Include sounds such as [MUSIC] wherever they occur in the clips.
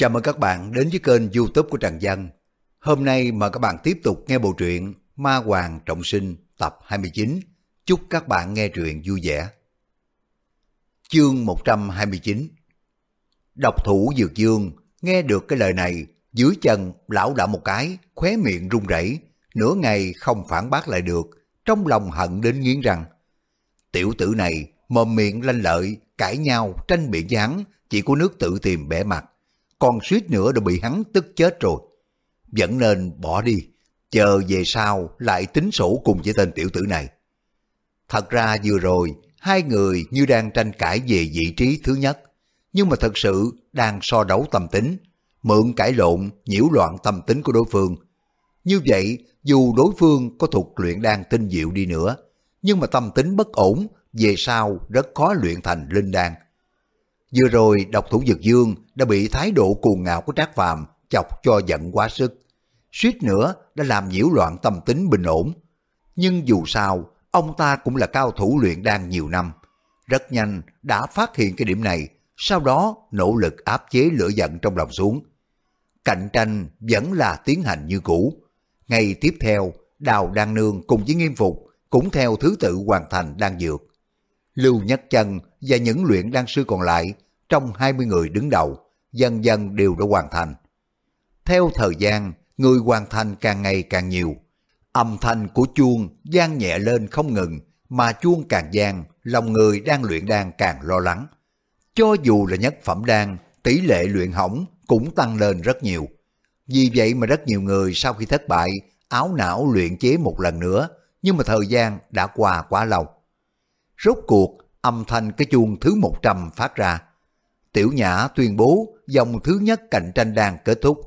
Chào mừng các bạn đến với kênh youtube của Trần Dân. Hôm nay mời các bạn tiếp tục nghe bộ truyện Ma Hoàng Trọng Sinh tập 29. Chúc các bạn nghe truyện vui vẻ. Chương 129 Độc thủ Dược Dương nghe được cái lời này, dưới chân lão đã một cái, khóe miệng run rẩy, nửa ngày không phản bác lại được, trong lòng hận đến nghiến răng. Tiểu tử này mồm miệng lanh lợi, cãi nhau, tranh biện với hắn, chỉ có nước tự tìm bẻ mặt con suýt nữa đã bị hắn tức chết rồi. Vẫn nên bỏ đi, chờ về sau lại tính sổ cùng với tên tiểu tử này. Thật ra vừa rồi, hai người như đang tranh cãi về vị trí thứ nhất, nhưng mà thật sự đang so đấu tâm tính, mượn cãi lộn, nhiễu loạn tâm tính của đối phương. Như vậy, dù đối phương có thuộc luyện đan tinh diệu đi nữa, nhưng mà tâm tính bất ổn, về sau rất khó luyện thành linh đan. Vừa rồi độc thủ dược dương đã bị thái độ cuồng ngạo của Trác Phàm chọc cho giận quá sức. Suýt nữa đã làm nhiễu loạn tâm tính bình ổn. Nhưng dù sao, ông ta cũng là cao thủ luyện đan nhiều năm. Rất nhanh đã phát hiện cái điểm này, sau đó nỗ lực áp chế lửa giận trong lòng xuống. Cạnh tranh vẫn là tiến hành như cũ. Ngày tiếp theo, Đào Đan Nương cùng với Nghiêm Phục cũng theo thứ tự hoàn thành đan dược. Lưu Nhất Chân và những luyện đan sư còn lại trong 20 người đứng đầu, dần dần đều đã hoàn thành. Theo thời gian, người hoàn thành càng ngày càng nhiều. Âm thanh của chuông gian nhẹ lên không ngừng, mà chuông càng gian, lòng người đang luyện đan càng lo lắng. Cho dù là nhất phẩm đan, tỷ lệ luyện hỏng cũng tăng lên rất nhiều. Vì vậy mà rất nhiều người sau khi thất bại, áo não luyện chế một lần nữa, nhưng mà thời gian đã qua quá lâu. Rốt cuộc, âm thanh cái chuông thứ 100 phát ra. Tiểu Nhã tuyên bố dòng thứ nhất cạnh tranh đang kết thúc.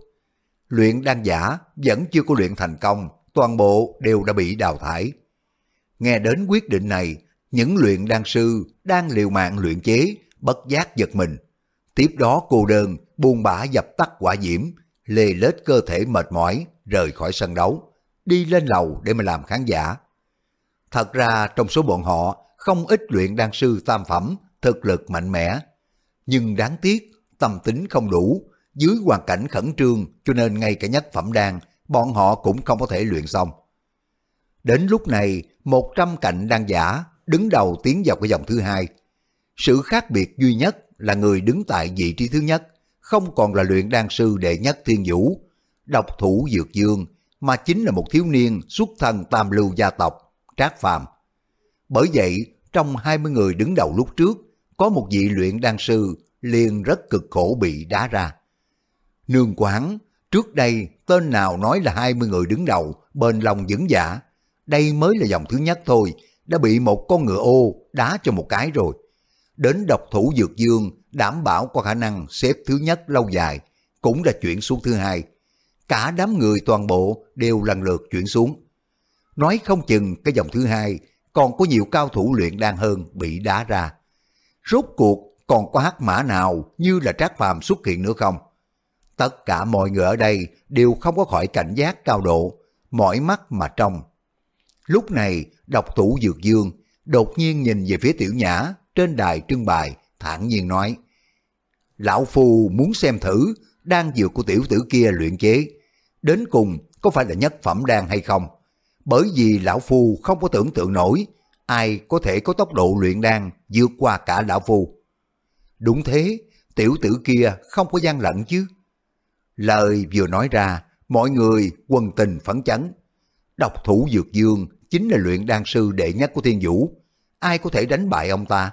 Luyện đan giả vẫn chưa có luyện thành công, toàn bộ đều đã bị đào thải. Nghe đến quyết định này, những luyện đan sư đang liều mạng luyện chế, bất giác giật mình. Tiếp đó cô đơn, buông bã dập tắt quả diễm, lê lết cơ thể mệt mỏi, rời khỏi sân đấu, đi lên lầu để mà làm khán giả. Thật ra trong số bọn họ không ít luyện đan sư tam phẩm, thực lực mạnh mẽ. Nhưng đáng tiếc, tâm tính không đủ, dưới hoàn cảnh khẩn trương cho nên ngay cả nhất phẩm đan, bọn họ cũng không có thể luyện xong. Đến lúc này, 100 cạnh đan giả đứng đầu tiến vào cái dòng thứ hai. Sự khác biệt duy nhất là người đứng tại vị trí thứ nhất, không còn là luyện đan sư đệ nhất thiên vũ, độc thủ dược dương, mà chính là một thiếu niên xuất thân tam lưu gia tộc, Trác Phàm. Bởi vậy, trong 20 người đứng đầu lúc trước, có một vị luyện đan sư liền rất cực khổ bị đá ra. Nương quán, trước đây tên nào nói là 20 người đứng đầu, bên lòng vững giả. Đây mới là dòng thứ nhất thôi, đã bị một con ngựa ô đá cho một cái rồi. Đến độc thủ dược dương đảm bảo có khả năng xếp thứ nhất lâu dài, cũng là chuyển xuống thứ hai. Cả đám người toàn bộ đều lần lượt chuyển xuống. Nói không chừng cái dòng thứ hai còn có nhiều cao thủ luyện đan hơn bị đá ra. Rốt cuộc còn có hắc mã nào như là Trác Phàm xuất hiện nữa không? Tất cả mọi người ở đây đều không có khỏi cảnh giác cao độ, mỏi mắt mà trong. Lúc này, độc thủ Dược Dương đột nhiên nhìn về phía Tiểu Nhã trên đài trưng bày, thản nhiên nói Lão Phu muốn xem thử đan dược của tiểu tử kia luyện chế, đến cùng có phải là nhất phẩm đan hay không? bởi vì lão phu không có tưởng tượng nổi ai có thể có tốc độ luyện đan vượt qua cả lão phu. Đúng thế, tiểu tử kia không có gian lận chứ. Lời vừa nói ra, mọi người quần tình phấn chấn. Độc thủ Dược Dương chính là luyện đan sư đệ nhất của thiên vũ. Ai có thể đánh bại ông ta?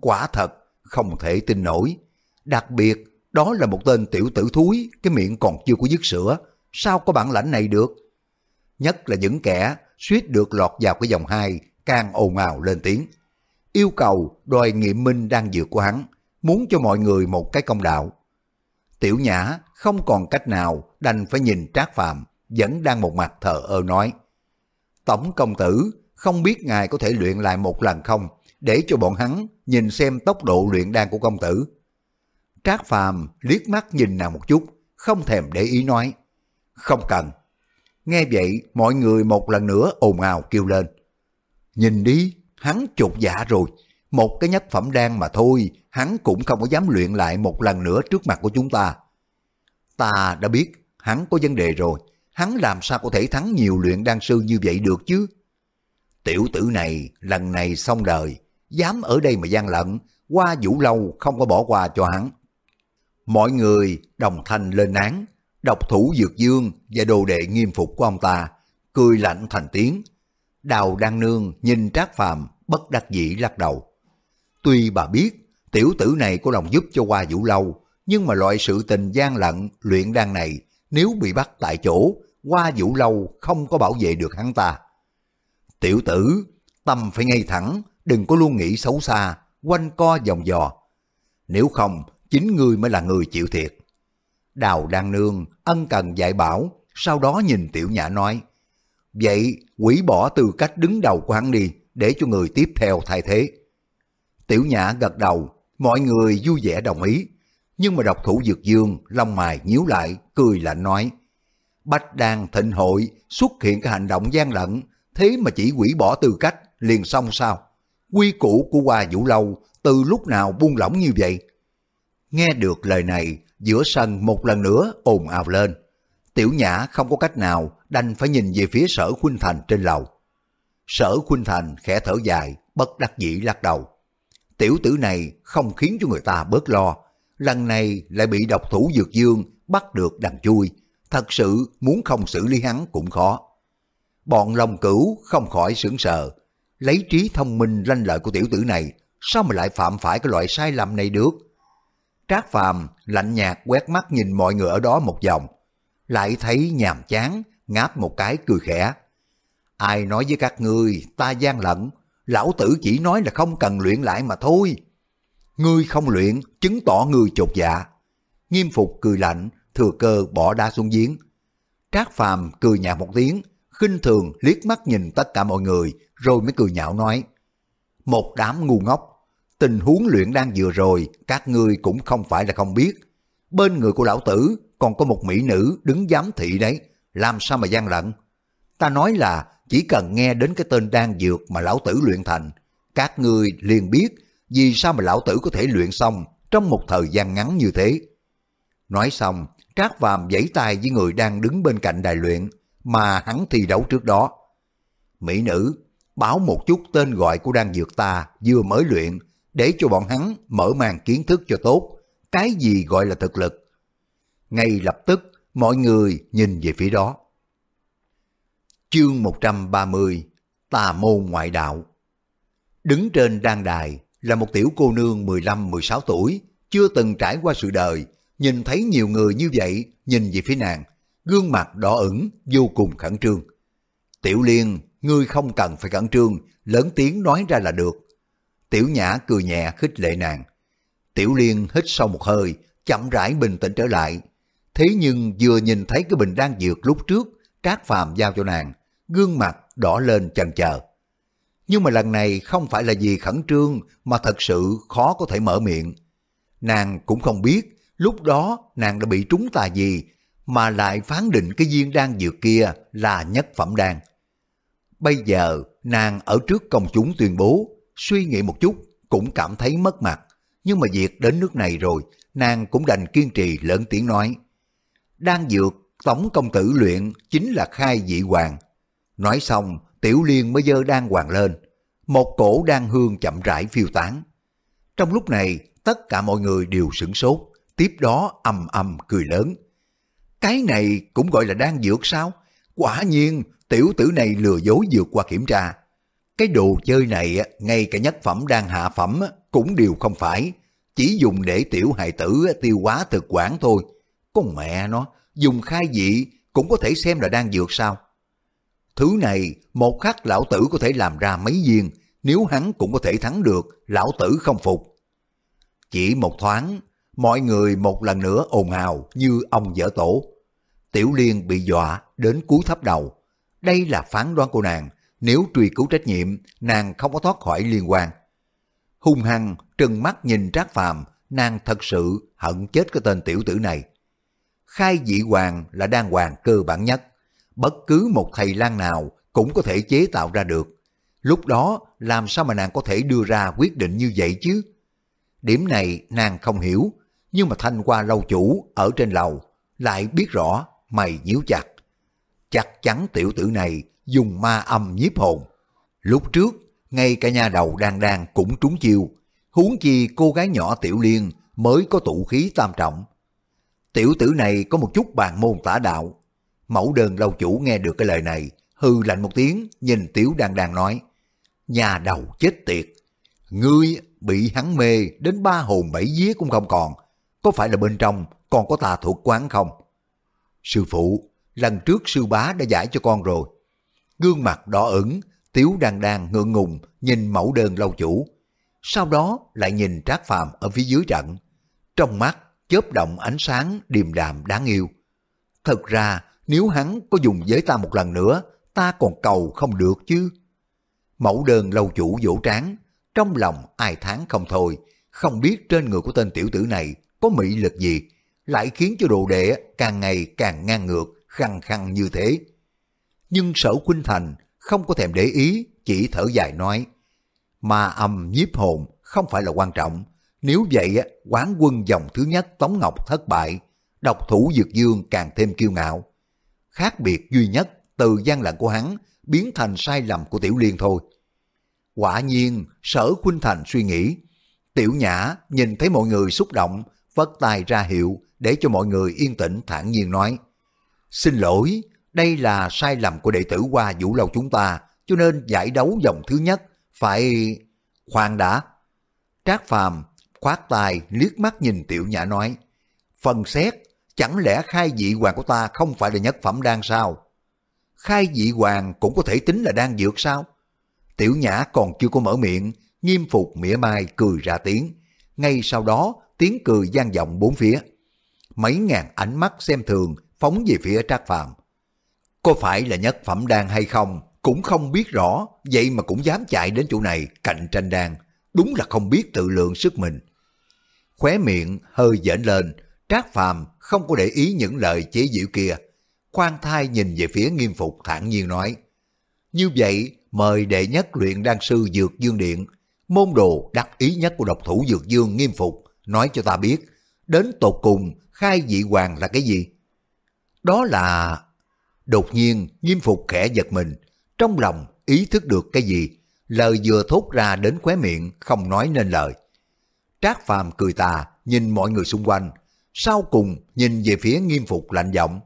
Quả thật, không thể tin nổi. Đặc biệt, đó là một tên tiểu tử thúi, cái miệng còn chưa có dứt sữa. Sao có bản lãnh này được? nhất là những kẻ suýt được lọt vào cái dòng hai càng ồn ào lên tiếng. Yêu cầu đòi nghiệm minh đang dược của hắn, muốn cho mọi người một cái công đạo. Tiểu Nhã không còn cách nào đành phải nhìn Trác Phàm vẫn đang một mặt thờ ơ nói. Tổng công tử không biết ngài có thể luyện lại một lần không để cho bọn hắn nhìn xem tốc độ luyện đan của công tử. Trác Phàm liếc mắt nhìn nàng một chút, không thèm để ý nói. Không cần. Nghe vậy, mọi người một lần nữa ồn ào kêu lên. Nhìn đi, hắn chột dạ rồi. Một cái nhất phẩm đan mà thôi, hắn cũng không có dám luyện lại một lần nữa trước mặt của chúng ta. Ta đã biết hắn có vấn đề rồi, hắn làm sao có thể thắng nhiều luyện đan sư như vậy được chứ? Tiểu tử này lần này xong đời, dám ở đây mà gian lận, qua vũ lâu không có bỏ qua cho hắn. Mọi người đồng thanh lên án, độc thủ dược dương và đồ đệ nghiêm phục của ông ta, cười lạnh thành tiếng. Đào Đăng Nương nhìn Trác Phàm bất đắc dĩ lắc đầu. Tuy bà biết tiểu tử này có lòng giúp cho qua vũ lâu, nhưng mà loại sự tình gian lận luyện đan này nếu bị bắt tại chỗ, qua vũ lâu không có bảo vệ được hắn ta. Tiểu tử, tâm phải ngay thẳng, đừng có luôn nghĩ xấu xa, quanh co vòng dò. Nếu không, chính ngươi mới là người chịu thiệt. Đào Đan Nương ân cần dạy bảo, sau đó nhìn Tiểu Nhã nói, Vậy quỷ bỏ tư cách đứng đầu của hắn đi, để cho người tiếp theo thay thế. Tiểu Nhã gật đầu, mọi người vui vẻ đồng ý. Nhưng mà độc thủ dược dương, lông mài nhíu lại, cười lạnh nói, Bách đang thịnh hội, xuất hiện cái hành động gian lận, thế mà chỉ quỷ bỏ tư cách, liền xong sao? Quy củ của Hoa Vũ Lâu từ lúc nào buông lỏng như vậy? Nghe được lời này, giữa sân một lần nữa ồn ào lên. Tiểu Nhã không có cách nào đành phải nhìn về phía sở Khuynh Thành trên lầu. Sở Khuynh Thành khẽ thở dài, bất đắc dĩ lắc đầu. Tiểu tử này không khiến cho người ta bớt lo. Lần này lại bị độc thủ dược dương bắt được đằng chui. Thật sự muốn không xử lý hắn cũng khó. Bọn lòng cửu không khỏi sững sờ. Lấy trí thông minh lanh lợi của tiểu tử này, sao mà lại phạm phải cái loại sai lầm này được? Trác Phàm lạnh nhạt quét mắt nhìn mọi người ở đó một vòng, lại thấy nhàm chán, ngáp một cái cười khẽ. Ai nói với các ngươi ta gian lận, lão tử chỉ nói là không cần luyện lại mà thôi. Ngươi không luyện, chứng tỏ ngươi chột dạ. Nghiêm phục cười lạnh, thừa cơ bỏ đá xuống giếng. Trác Phàm cười nhạt một tiếng, khinh thường liếc mắt nhìn tất cả mọi người, rồi mới cười nhạo nói. Một đám ngu ngốc, tình huống luyện đang vừa rồi, các ngươi cũng không phải là không biết. Bên người của lão tử còn có một mỹ nữ đứng giám thị đấy, làm sao mà gian lận. Ta nói là chỉ cần nghe đến cái tên đan dược mà lão tử luyện thành, các ngươi liền biết vì sao mà lão tử có thể luyện xong trong một thời gian ngắn như thế. Nói xong, Trác Phàm giãy tay với người đang đứng bên cạnh đài luyện mà hắn thi đấu trước đó. Mỹ nữ, báo một chút tên gọi của đan dược ta vừa mới luyện để cho bọn hắn mở mang kiến thức cho tốt. Cái gì gọi là thực lực? Ngay lập tức, mọi người nhìn về phía đó. Chương 130 Tà môn ngoại đạo Đứng trên đan đài là một tiểu cô nương 15-16 tuổi, chưa từng trải qua sự đời, nhìn thấy nhiều người như vậy, nhìn về phía nàng, gương mặt đỏ ửng, vô cùng khẩn trương. Tiểu Liên, ngươi không cần phải khẩn trương, lớn tiếng nói ra là được. Tiểu Nhã cười nhẹ khích lệ nàng. Tiểu Liên hít sâu một hơi, chậm rãi bình tĩnh trở lại. Thế nhưng vừa nhìn thấy cái bình đan dược lúc trước, Trác Phàm giao cho nàng, gương mặt đỏ lên chần chờ. Nhưng mà lần này không phải là vì khẩn trương mà thật sự khó có thể mở miệng. Nàng cũng không biết lúc đó nàng đã bị trúng tà gì mà lại phán định cái viên đan dược kia là nhất phẩm đan. Bây giờ nàng ở trước công chúng tuyên bố, suy nghĩ một chút cũng cảm thấy mất mặt. Nhưng mà việc đến nước này rồi, nàng cũng đành kiên trì lớn tiếng nói đang dược tổng công tử luyện chính là khai dị hoàng. Nói xong, tiểu liên mới dơ đan hoàng lên. Một cổ đan hương chậm rãi phiêu tán. Trong lúc này, tất cả mọi người đều sửng sốt, tiếp đó ầm ầm cười lớn. Cái này cũng gọi là đan dược sao? Quả nhiên, tiểu tử này lừa dối vượt qua kiểm tra. Cái đồ chơi này, ngay cả nhất phẩm đan hạ phẩm cũng đều không phải. Chỉ dùng để tiểu hài tử tiêu hóa thực quản thôi. Con mẹ nó, dùng khai dị cũng có thể xem là đang dược sao? Thứ này, một khắc lão tử có thể làm ra mấy viên, nếu hắn cũng có thể thắng được, lão tử không phục. Chỉ một thoáng, mọi người một lần nữa ồn ào như ông dở tổ. Tiểu Liên bị dọa đến cúi thấp đầu. Đây là phán đoán của nàng, nếu truy cứu trách nhiệm, nàng không có thoát khỏi liên quan. Hung hăng, trừng mắt nhìn Trác Phàm, nàng thật sự hận chết cái tên tiểu tử này. Khai dị hoàng là đan hoàng cơ bản nhất. Bất cứ một thầy lang nào cũng có thể chế tạo ra được. Lúc đó làm sao mà nàng có thể đưa ra quyết định như vậy chứ? Điểm này nàng không hiểu, nhưng mà thanh qua lâu chủ ở trên lầu, lại biết rõ mày nhíu chặt. Chắc chắn tiểu tử này dùng ma âm nhiếp hồn. Lúc trước, ngay cả nhà đầu đang đang cũng trúng chiêu, huống chi cô gái nhỏ tiểu liên mới có tụ khí tam trọng. Tiểu tử này có một chút bàn môn tả đạo. Mẫu đơn lâu chủ nghe được cái lời này, hư lạnh một tiếng, nhìn tiểu đang đang nói, nhà đầu chết tiệt, ngươi bị hắn mê đến ba hồn bảy vía cũng không còn, có phải là bên trong còn có tà thuộc quán không? Sư phụ, lần trước sư bá đã giải cho con rồi. Gương mặt đỏ ửng, tiếu đang đang ngượng ngùng nhìn mẫu đơn lâu chủ. Sau đó lại nhìn Trác Phàm ở phía dưới trận. Trong mắt chớp động ánh sáng điềm đạm đáng yêu. Thật ra nếu hắn có dùng với ta một lần nữa, ta còn cầu không được chứ. Mẫu đơn lâu chủ vỗ tráng trong lòng ai tháng không thôi, không biết trên người của tên tiểu tử này có mỹ lực gì, lại khiến cho đồ đệ càng ngày càng ngang ngược, khăng khăng như thế. Nhưng sở Quynh Thành không có thèm để ý, chỉ thở dài nói, ma âm nhiếp hồn không phải là quan trọng, nếu vậy quán quân dòng thứ nhất Tống Ngọc thất bại, độc thủ Dược Dương càng thêm kiêu ngạo. Khác biệt duy nhất từ gian lận của hắn biến thành sai lầm của Tiểu Liên thôi. Quả nhiên, sở Khuynh Thành suy nghĩ, Tiểu Nhã nhìn thấy mọi người xúc động, vất tay ra hiệu để cho mọi người yên tĩnh thản nhiên nói. Xin lỗi, đây là sai lầm của đệ tử qua vũ lâu chúng ta, cho nên giải đấu vòng thứ nhất, phải... Khoan đã. Trác Phàm khoát tay liếc mắt nhìn Tiểu Nhã nói, phần xét, chẳng lẽ khai dị hoàng của ta không phải là nhất phẩm đan sao? Khai dị hoàng cũng có thể tính là đan dược sao? Tiểu Nhã còn chưa có mở miệng, nghiêm phục mỉa mai cười ra tiếng. Ngay sau đó, tiếng cười gian vọng bốn phía. Mấy ngàn ánh mắt xem thường phóng về phía Trác Phàm. Có phải là nhất phẩm đan hay không, cũng không biết rõ, vậy mà cũng dám chạy đến chỗ này cạnh tranh đan. Đúng là không biết tự lượng sức mình. Khóe miệng hơi dễn lên, Trác Phàm không có để ý những lời chế giễu kia. Khoan thai nhìn về phía nghiêm phục thản nhiên nói. Như vậy, mời đệ nhất luyện đan sư Dược Dương Điện, môn đồ đắc ý nhất của độc thủ Dược Dương nghiêm phục, nói cho ta biết, đến tột cùng khai dị hoàng là cái gì? Đó là... Đột nhiên, nghiêm phục khẽ giật mình, trong lòng ý thức được cái gì, lời vừa thốt ra đến khóe miệng không nói nên lời. Trác Phàm cười tà, nhìn mọi người xung quanh, sau cùng nhìn về phía nghiêm phục lạnh giọng.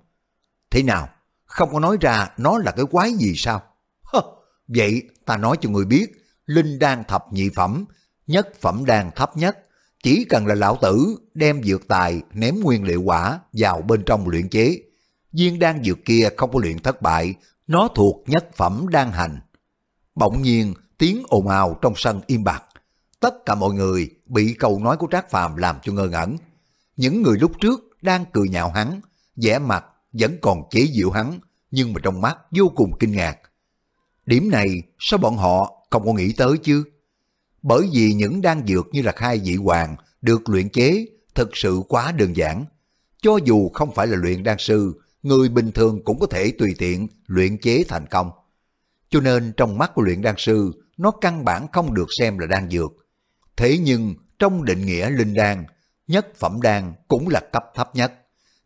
Thế nào? Không có nói ra nó là cái quái gì sao? Hơ, vậy ta nói cho người biết, linh đan thập nhị phẩm, nhất phẩm đang thấp nhất, chỉ cần là lão tử đem dược tài ném nguyên liệu quả vào bên trong luyện chế. Viên đan dược kia không có luyện thất bại, nó thuộc nhất phẩm đan hành. Bỗng nhiên tiếng ồn ào trong sân im bặt. Tất cả mọi người bị câu nói của Trác Phàm làm cho ngơ ngẩn. Những người lúc trước đang cười nhạo hắn, vẻ mặt vẫn còn chế giễu hắn, nhưng mà trong mắt vô cùng kinh ngạc. Điểm này sao bọn họ không có nghĩ tới chứ? Bởi vì những đan dược như là khai dị hoàng được luyện chế thực sự quá đơn giản. Cho dù không phải là luyện đan sư, người bình thường cũng có thể tùy tiện luyện chế thành công. Cho nên trong mắt của luyện đan sư, nó căn bản không được xem là đan dược. Thế nhưng trong định nghĩa linh đan, nhất phẩm đan cũng là cấp thấp nhất.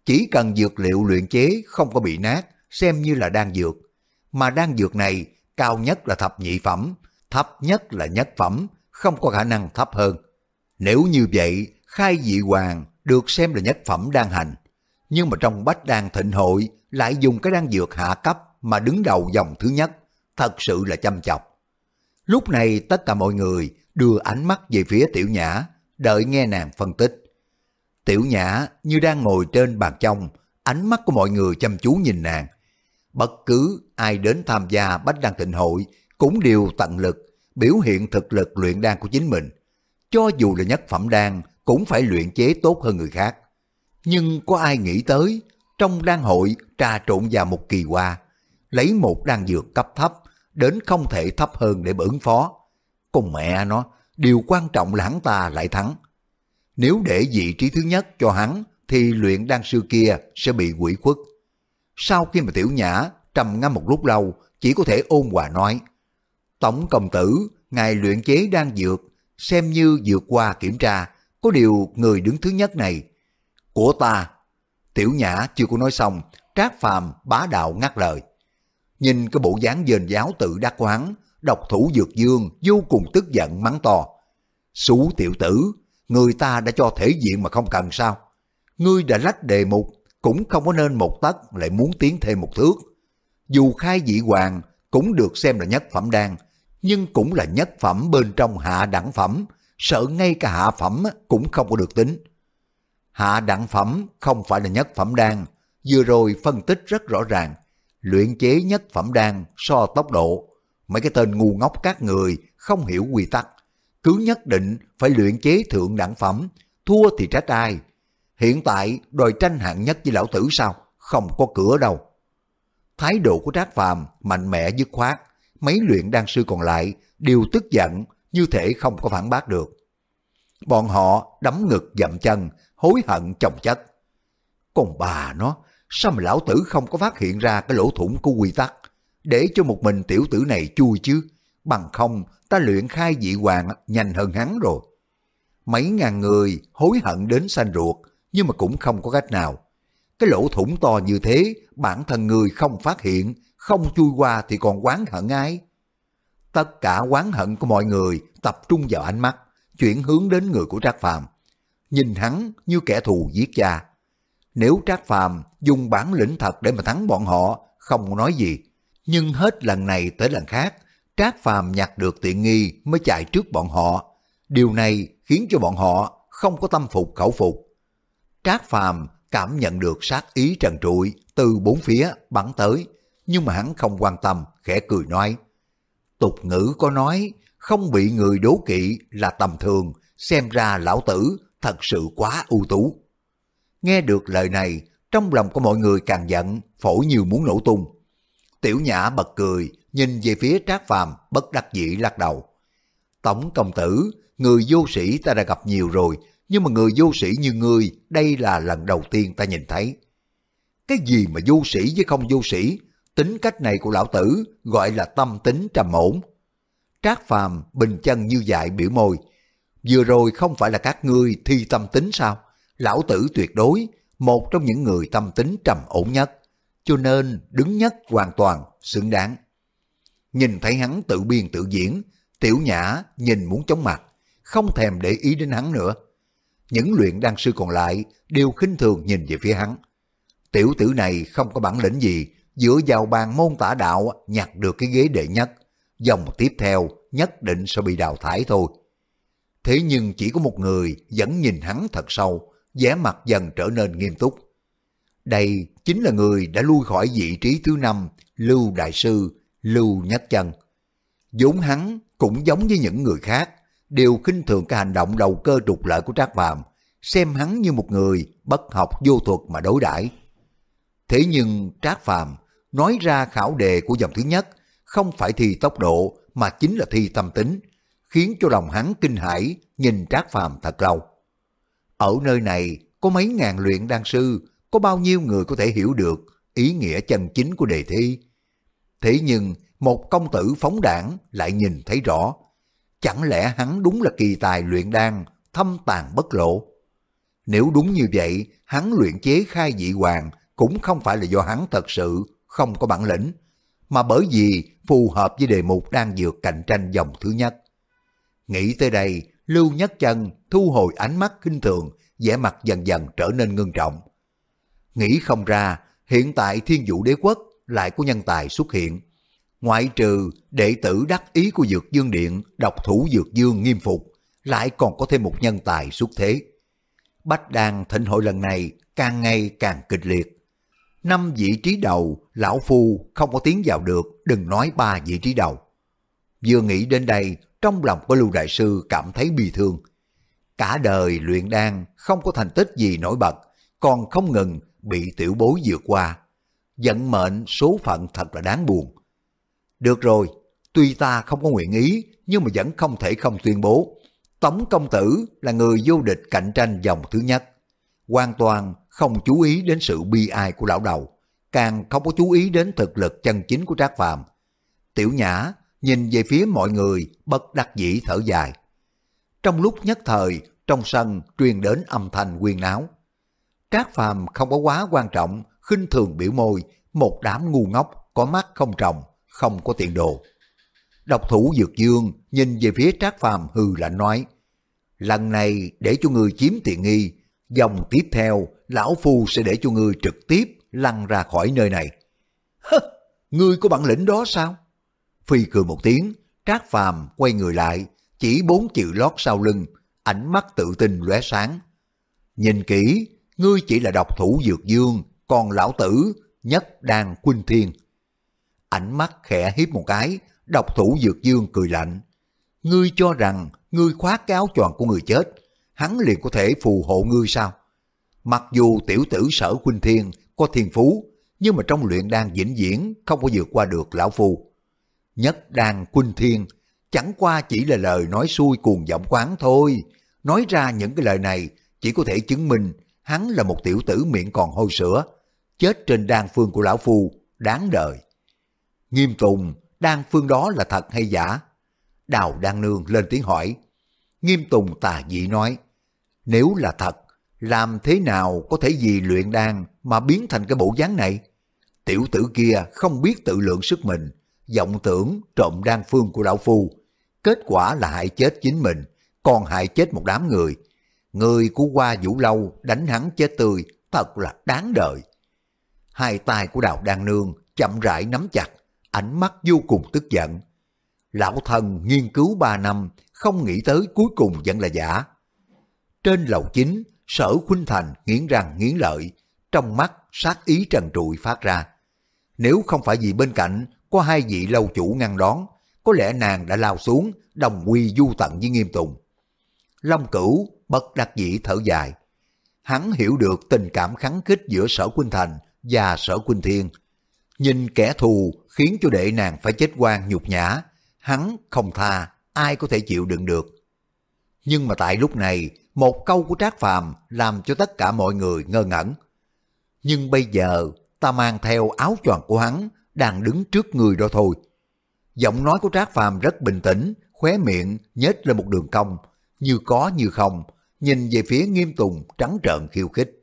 Chỉ cần dược liệu luyện chế không có bị nát, xem như là đan dược. Mà đan dược này cao nhất là thập nhị phẩm, thấp nhất là nhất phẩm, không có khả năng thấp hơn. Nếu như vậy, khai dị hoàng được xem là nhất phẩm đan hành. Nhưng mà trong bách đan thịnh hội lại dùng cái đan dược hạ cấp mà đứng đầu dòng thứ nhất, thật sự là chăm chọc. Lúc này tất cả mọi người đưa ánh mắt về phía tiểu nhã, đợi nghe nàng phân tích. Tiểu nhã như đang ngồi trên bàn trong, ánh mắt của mọi người chăm chú nhìn nàng. Bất cứ ai đến tham gia bách đăng thịnh hội cũng đều tận lực biểu hiện thực lực luyện đan của chính mình. Cho dù là nhất phẩm đan cũng phải luyện chế tốt hơn người khác. Nhưng có ai nghĩ tới trong đan hội trà trộn vào một kỳ qua, lấy một đan dược cấp thấp đến không thể thấp hơn để ứng phó. Cùng mẹ nó, điều quan trọng là hắn ta lại thắng. Nếu để vị trí thứ nhất cho hắn, thì luyện đan sư kia sẽ bị quỷ khuất. Sau khi mà tiểu nhã trầm ngâm một lúc lâu, chỉ có thể ôn hòa nói, Tổng công tử, ngài luyện chế đan dược, xem như vượt qua kiểm tra, có điều người đứng thứ nhất này, của ta. Tiểu Nhã chưa có nói xong, Trác Phàm bá đạo ngắt lời. Nhìn cái bộ dáng dền giáo tự đắc của hắn, độc thủ dược dương vô cùng tức giận mắng to. Xú tiểu tử, người ta đã cho thể diện mà không cần sao? Ngươi đã lách đề mục, cũng không có nên một tấc lại muốn tiến thêm một thước. Dù khai dị hoàng cũng được xem là nhất phẩm đan, nhưng cũng là nhất phẩm bên trong hạ đẳng phẩm, sợ ngay cả hạ phẩm cũng không có được tính. Hạ đẳng phẩm không phải là nhất phẩm đan, vừa rồi phân tích rất rõ ràng, luyện chế nhất phẩm đan so tốc độ, mấy cái tên ngu ngốc các người không hiểu quy tắc, cứ nhất định phải luyện chế thượng đẳng phẩm, thua thì trách ai. Hiện tại đòi tranh hạng nhất với lão tử sao? Không có cửa đâu. Thái độ của Trác Phàm mạnh mẽ dứt khoát, mấy luyện đan sư còn lại đều tức giận như thể không có phản bác được. Bọn họ đấm ngực dậm chân, hối hận chồng chất. Còn bà nó, sao mà lão tử không có phát hiện ra cái lỗ thủng của quy tắc, để cho một mình tiểu tử này chui chứ, bằng không ta luyện khai dị hoàng nhanh hơn hắn rồi. Mấy ngàn người hối hận đến xanh ruột, nhưng mà cũng không có cách nào. Cái lỗ thủng to như thế, bản thân người không phát hiện, không chui qua thì còn quán hận ai? Tất cả quán hận của mọi người tập trung vào ánh mắt, chuyển hướng đến người của Trác Phàm. Nhìn hắn như kẻ thù giết cha. Nếu Trác Phàm dùng bản lĩnh thật để mà thắng bọn họ, không nói gì. Nhưng hết lần này tới lần khác, Trác Phàm nhặt được tiện nghi mới chạy trước bọn họ. Điều này khiến cho bọn họ không có tâm phục khẩu phục. Trác Phàm cảm nhận được sát ý trần trụi từ bốn phía bắn tới, nhưng mà hắn không quan tâm, khẽ cười nói. Tục ngữ có nói, không bị người đố kỵ là tầm thường, xem ra lão tử thật sự quá ưu tú. Nghe được lời này, trong lòng của mọi người càng giận, phổi nhiều muốn nổ tung. Tiểu Nhã bật cười, nhìn về phía Trác Phàm bất đắc dĩ lắc đầu. Tổng công tử, người vô sĩ ta đã gặp nhiều rồi, nhưng mà người vô sĩ như ngươi, đây là lần đầu tiên ta nhìn thấy. Cái gì mà vô sĩ với không vô sĩ, tính cách này của lão tử gọi là tâm tính trầm ổn. Trác Phàm bình chân như dại biểu môi, vừa rồi không phải là các ngươi thi tâm tính sao? Lão tử tuyệt đối, một trong những người tâm tính trầm ổn nhất, cho nên đứng nhất hoàn toàn xứng đáng. Nhìn thấy hắn tự biên tự diễn, tiểu nhã nhìn muốn chống mặt, không thèm để ý đến hắn nữa. Những luyện đan sư còn lại đều khinh thường nhìn về phía hắn. Tiểu tử này không có bản lĩnh gì, dựa vào bàn môn tả đạo nhặt được cái ghế đệ nhất. Dòng tiếp theo nhất định sẽ bị đào thải thôi. Thế nhưng chỉ có một người vẫn nhìn hắn thật sâu, vẻ mặt dần trở nên nghiêm túc. Đây chính là người đã lui khỏi vị trí thứ năm, Lưu Đại Sư, Lưu Nhất Chân. vốn hắn cũng giống như những người khác, đều khinh thường cái hành động đầu cơ trục lợi của Trác Phàm, xem hắn như một người bất học vô thuật mà đối đãi. Thế nhưng Trác Phàm nói ra khảo đề của dòng thứ nhất không phải thi tốc độ mà chính là thi tâm tính, khiến cho lòng hắn kinh hãi nhìn Trác Phàm thật lâu. Ở nơi này có mấy ngàn luyện đan sư, có bao nhiêu người có thể hiểu được ý nghĩa chân chính của đề thi. Thế nhưng một công tử phóng đảng lại nhìn thấy rõ, chẳng lẽ hắn đúng là kỳ tài luyện đan, thâm tàn bất lộ. Nếu đúng như vậy, hắn luyện chế khai dị hoàng cũng không phải là do hắn thật sự không có bản lĩnh, mà bởi vì phù hợp với đề mục đang dược cạnh tranh dòng thứ nhất. Nghĩ tới đây, Lưu Nhất Chân thu hồi ánh mắt kinh thường, vẻ mặt dần dần trở nên ngưng trọng. Nghĩ không ra, hiện tại thiên vũ đế quốc lại có nhân tài xuất hiện. Ngoại trừ đệ tử đắc ý của Dược Dương Điện, độc thủ Dược Dương nghiêm phục, lại còn có thêm một nhân tài xuất thế. Bách Đan thịnh hội lần này càng ngày càng kịch liệt. Năm vị trí đầu, lão phu không có tiếng vào được, đừng nói ba vị trí đầu. Vừa nghĩ đến đây, trong lòng của Lưu Đại Sư cảm thấy bi thương. Cả đời luyện đan không có thành tích gì nổi bật, còn không ngừng bị tiểu bối vượt qua. Vận mệnh số phận thật là đáng buồn. Được rồi, tuy ta không có nguyện ý, nhưng mà vẫn không thể không tuyên bố. Tống công tử là người vô địch cạnh tranh dòng thứ nhất. Hoàn toàn không chú ý đến sự bi ai của lão đầu, càng không có chú ý đến thực lực chân chính của Trác Phàm. Tiểu Nhã nhìn về phía mọi người bất đắc dĩ thở dài. Trong lúc nhất thời, trong sân truyền đến âm thanh quyên náo. Trác Phàm không có quá quan trọng, khinh thường biểu môi, một đám ngu ngốc, có mắt không trồng, không có tiền đồ. Độc thủ Dược Dương nhìn về phía Trác Phàm hừ lạnh nói, lần này để cho người chiếm tiện nghi, dòng tiếp theo lão phu sẽ để cho người trực tiếp lăn ra khỏi nơi này. Hơ, ngươi có bản lĩnh đó sao? Phi cười một tiếng, Trác Phàm quay người lại, chỉ bốn chữ lót sau lưng, ánh mắt tự tin lóe sáng. Nhìn kỹ, ngươi chỉ là độc thủ dược dương, còn lão tử nhất đang quynh thiên. Ánh mắt khẽ hiếp một cái, độc thủ dược dương cười lạnh. Ngươi cho rằng ngươi khoác cái áo choàng của người chết, hắn liền có thể phù hộ ngươi sao? Mặc dù tiểu tử sở huynh thiên có thiên phú, nhưng mà trong luyện đan vĩnh viễn không có vượt qua được lão phu. Nhất đan quân thiên chẳng qua chỉ là lời nói xuôi cuồng giọng quán thôi. Nói ra những cái lời này chỉ có thể chứng minh hắn là một tiểu tử miệng còn hôi sữa, chết trên đan phương của lão phu, đáng đời. Nghiêm Tùng, đan phương đó là thật hay giả? Đào Đan Nương lên tiếng hỏi. Nghiêm Tùng tà dị nói, nếu là thật, làm thế nào có thể vì luyện đan mà biến thành cái bộ dáng này? Tiểu tử kia không biết tự lượng sức mình, vọng tưởng trộm đan phương của lão phu. Kết quả là hại chết chính mình, còn hại chết một đám người. Người của qua vũ lâu đánh hắn chết tươi, thật là đáng đời. Hai tay của đào đan nương chậm rãi nắm chặt, ánh mắt vô cùng tức giận. Lão thần nghiên cứu ba năm, không nghĩ tới cuối cùng vẫn là giả. Trên lầu chính, sở khuynh thành nghiến răng nghiến lợi, trong mắt sát ý trần trụi phát ra. Nếu không phải vì bên cạnh có hai vị lâu chủ ngăn đón, có lẽ nàng đã lao xuống đồng quy du tận với nghiêm tùng. Long cửu bất đắc dĩ thở dài. Hắn hiểu được tình cảm kháng khích giữa sở Quynh Thành và sở Quynh Thiên. Nhìn kẻ thù khiến cho đệ nàng phải chết quan nhục nhã, hắn không tha, ai có thể chịu đựng được. Nhưng mà tại lúc này, một câu của Trác Phàm làm cho tất cả mọi người ngơ ngẩn. Nhưng bây giờ, ta mang theo áo choàng của hắn, đang đứng trước người đó thôi. Giọng nói của Trác Phàm rất bình tĩnh, khóe miệng nhếch lên một đường cong, như có như không, nhìn về phía Nghiêm Tùng trắng trợn khiêu khích.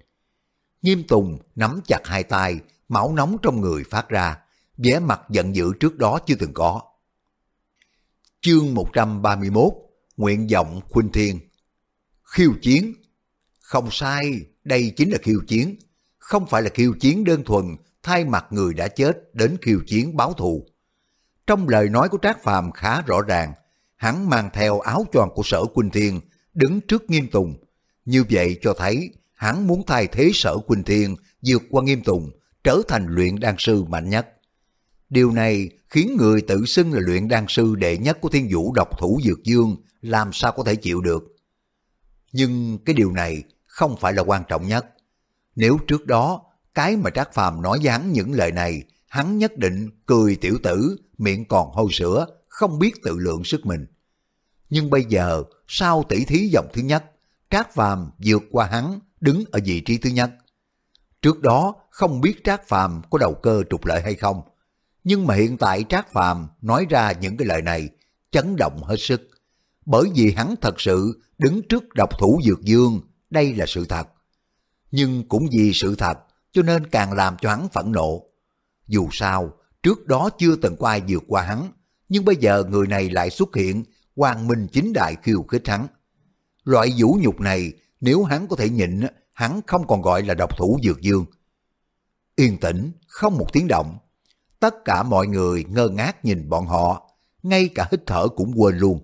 Nghiêm Tùng nắm chặt hai tay, máu nóng trong người phát ra, vẻ mặt giận dữ trước đó chưa từng có. Chương 131 Nguyện vọng Khuynh Thiên Khiêu chiến Không sai, đây chính là khiêu chiến. Không phải là khiêu chiến đơn thuần thay mặt người đã chết đến khiêu chiến báo thù. Trong lời nói của Trác Phàm khá rõ ràng, hắn mang theo áo choàng của sở Quỳnh Thiên, đứng trước Nghiêm Tùng. Như vậy cho thấy hắn muốn thay thế sở Quỳnh Thiên vượt qua Nghiêm Tùng, trở thành luyện đan sư mạnh nhất. Điều này khiến người tự xưng là luyện đan sư đệ nhất của thiên vũ độc thủ Dược Dương làm sao có thể chịu được. Nhưng cái điều này không phải là quan trọng nhất. Nếu trước đó, cái mà Trác Phàm nói dán những lời này, hắn nhất định cười tiểu tử, miệng còn hôi sữa, không biết tự lượng sức mình. Nhưng bây giờ, sau tỷ thí dòng thứ nhất, Trác Phàm vượt qua hắn, đứng ở vị trí thứ nhất. Trước đó, không biết Trác Phàm có đầu cơ trục lợi hay không. Nhưng mà hiện tại Trác Phàm nói ra những cái lời này, chấn động hết sức. Bởi vì hắn thật sự đứng trước độc thủ Dược Dương, đây là sự thật. Nhưng cũng vì sự thật, cho nên càng làm cho hắn phẫn nộ. Dù sao, trước đó chưa từng có ai vượt qua hắn, nhưng bây giờ người này lại xuất hiện, hoàng minh chính đại khiêu khích hắn. Loại vũ nhục này, nếu hắn có thể nhịn, hắn không còn gọi là độc thủ dược dương. Yên tĩnh, không một tiếng động. Tất cả mọi người ngơ ngác nhìn bọn họ, ngay cả hít thở cũng quên luôn.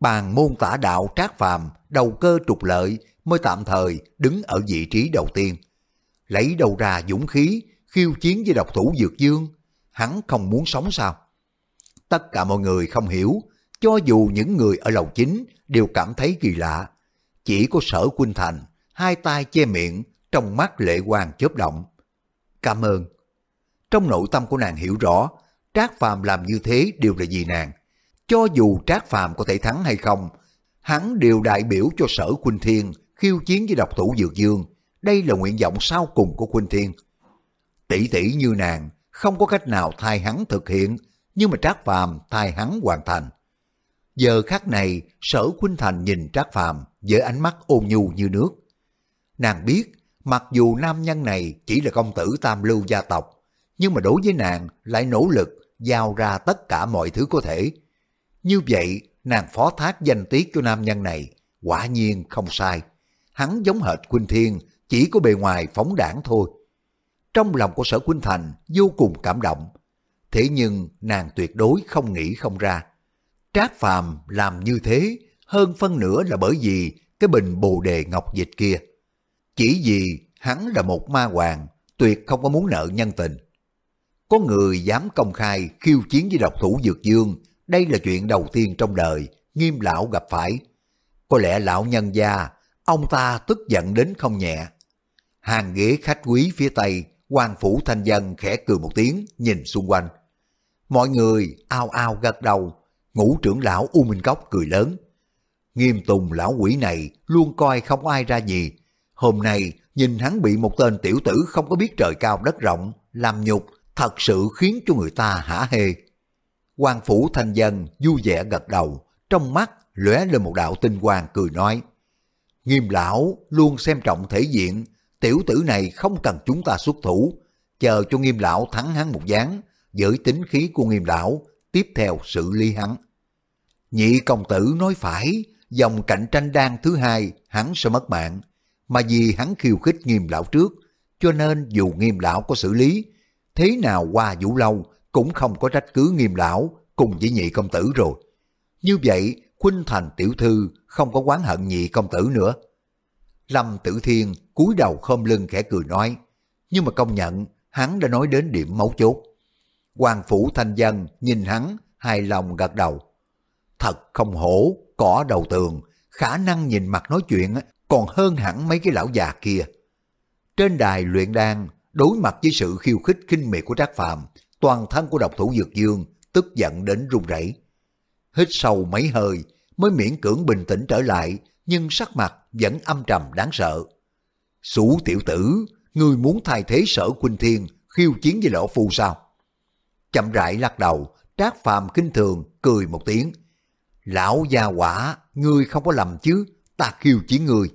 Bàn môn tả đạo trác phàm, đầu cơ trục lợi mới tạm thời đứng ở vị trí đầu tiên. Lấy đầu ra dũng khí, khiêu chiến với độc thủ dược dương, hắn không muốn sống sao? Tất cả mọi người không hiểu, cho dù những người ở lầu chính đều cảm thấy kỳ lạ. Chỉ có sở Quynh Thành, hai tay che miệng, trong mắt lệ quang chớp động. Cảm ơn. Trong nội tâm của nàng hiểu rõ, Trác Phàm làm như thế đều là vì nàng. Cho dù Trác Phàm có thể thắng hay không, hắn đều đại biểu cho sở Quynh Thiên khiêu chiến với độc thủ Dược Dương. Đây là nguyện vọng sau cùng của Quynh Thiên. Tỷ tỷ như nàng, không có cách nào thay hắn thực hiện, nhưng mà Trác Phàm thay hắn hoàn thành. Giờ khắc này, sở Khuynh Thành nhìn Trác Phàm với ánh mắt ôn nhu như nước. Nàng biết, mặc dù nam nhân này chỉ là công tử tam lưu gia tộc, nhưng mà đối với nàng lại nỗ lực giao ra tất cả mọi thứ có thể. Như vậy, nàng phó thác danh tiết cho nam nhân này, quả nhiên không sai. Hắn giống hệt Quynh Thiên, chỉ có bề ngoài phóng đảng thôi. Trong lòng của sở Quynh Thành vô cùng cảm động. Thế nhưng nàng tuyệt đối không nghĩ không ra. Trác Phàm làm như thế hơn phân nửa là bởi vì cái bình bồ đề ngọc dịch kia. Chỉ vì hắn là một ma hoàng, tuyệt không có muốn nợ nhân tình. Có người dám công khai khiêu chiến với độc thủ Dược Dương, đây là chuyện đầu tiên trong đời, nghiêm lão gặp phải. Có lẽ lão nhân gia, ông ta tức giận đến không nhẹ. Hàng ghế khách quý phía tây, quan phủ thanh dân khẽ cười một tiếng, nhìn xung quanh. Mọi người ao ao gật đầu, ngũ trưởng lão U Minh Cốc cười lớn. Nghiêm tùng lão quỷ này luôn coi không ai ra gì. Hôm nay nhìn hắn bị một tên tiểu tử không có biết trời cao đất rộng, làm nhục, thật sự khiến cho người ta hả hê. quan phủ thanh dân vui vẻ gật đầu, trong mắt lóe lên một đạo tinh quang cười nói. Nghiêm lão luôn xem trọng thể diện, tiểu tử này không cần chúng ta xuất thủ, chờ cho nghiêm lão thắng hắn một gián, với tính khí của nghiêm lão, tiếp theo xử lý hắn. Nhị công tử nói phải, dòng cạnh tranh đan thứ hai hắn sẽ mất mạng, mà vì hắn khiêu khích nghiêm lão trước, cho nên dù nghiêm lão có xử lý, thế nào qua vũ lâu cũng không có trách cứ nghiêm lão cùng với nhị công tử rồi. Như vậy, Khuynh Thành tiểu thư không có quán hận nhị công tử nữa. Lâm Tử Thiên cúi đầu khom lưng khẽ cười nói, nhưng mà công nhận hắn đã nói đến điểm mấu chốt. Hoàng Phủ Thanh Dân nhìn hắn, hài lòng gật đầu. Thật không hổ, cỏ đầu tường, khả năng nhìn mặt nói chuyện còn hơn hẳn mấy cái lão già kia. Trên đài luyện đan, đối mặt với sự khiêu khích kinh miệt của Trác Phàm, toàn thân của độc thủ Dược Dương tức giận đến run rẩy. Hít sâu mấy hơi, mới miễn cưỡng bình tĩnh trở lại, nhưng sắc mặt vẫn âm trầm đáng sợ. Sủ tiểu tử, ngươi muốn thay thế sở Quỳnh Thiên khiêu chiến với lão phu sao? Chậm rãi lắc đầu, Trác Phàm kinh thường cười một tiếng. Lão gia quả, ngươi không có lầm chứ, ta khiêu chiến ngươi.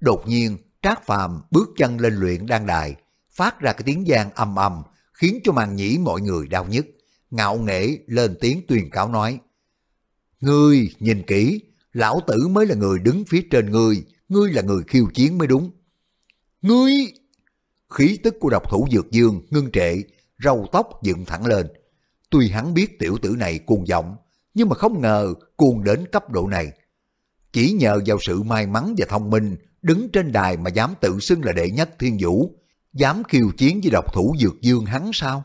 Đột nhiên, Trác Phàm bước chân lên luyện đan đài, phát ra cái tiếng giang âm âm, khiến cho màn nhĩ mọi người đau nhức. Ngạo nghễ lên tiếng tuyên cáo nói. Ngươi nhìn kỹ, lão tử mới là người đứng phía trên ngươi, ngươi là người khiêu chiến mới đúng. Ngươi! Khí tức của độc thủ dược dương ngưng trệ, râu tóc dựng thẳng lên. Tuy hắn biết tiểu tử này cuồng vọng, nhưng mà không ngờ cuồng đến cấp độ này. Chỉ nhờ vào sự may mắn và thông minh, đứng trên đài mà dám tự xưng là đệ nhất thiên vũ, dám khiêu chiến với độc thủ dược dương hắn sao?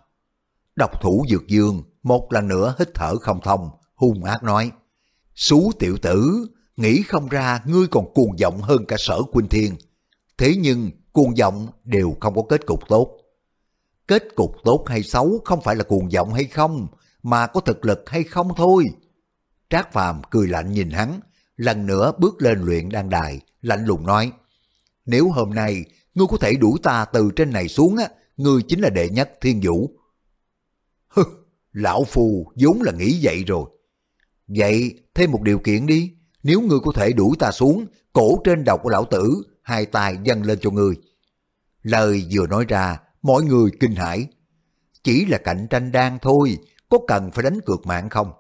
Độc thủ dược dương một lần nữa hít thở không thông, hung ác nói. Xú tiểu tử, nghĩ không ra ngươi còn cuồng vọng hơn cả sở Quynh Thiên. Thế nhưng cuồng vọng đều không có kết cục tốt. Kết cục tốt hay xấu không phải là cuồng vọng hay không, mà có thực lực hay không thôi. Trác Phàm cười lạnh nhìn hắn, lần nữa bước lên luyện đan đài, lạnh lùng nói. Nếu hôm nay ngươi có thể đuổi ta từ trên này xuống á, ngươi chính là đệ nhất thiên vũ. [LAUGHS] Hừ, lão phù vốn là nghĩ vậy rồi. Vậy thêm một điều kiện đi, nếu ngươi có thể đuổi ta xuống, cổ trên đầu của lão tử, hai tay dâng lên cho người. Lời vừa nói ra, mọi người kinh hãi. Chỉ là cạnh tranh đang thôi, có cần phải đánh cược mạng không?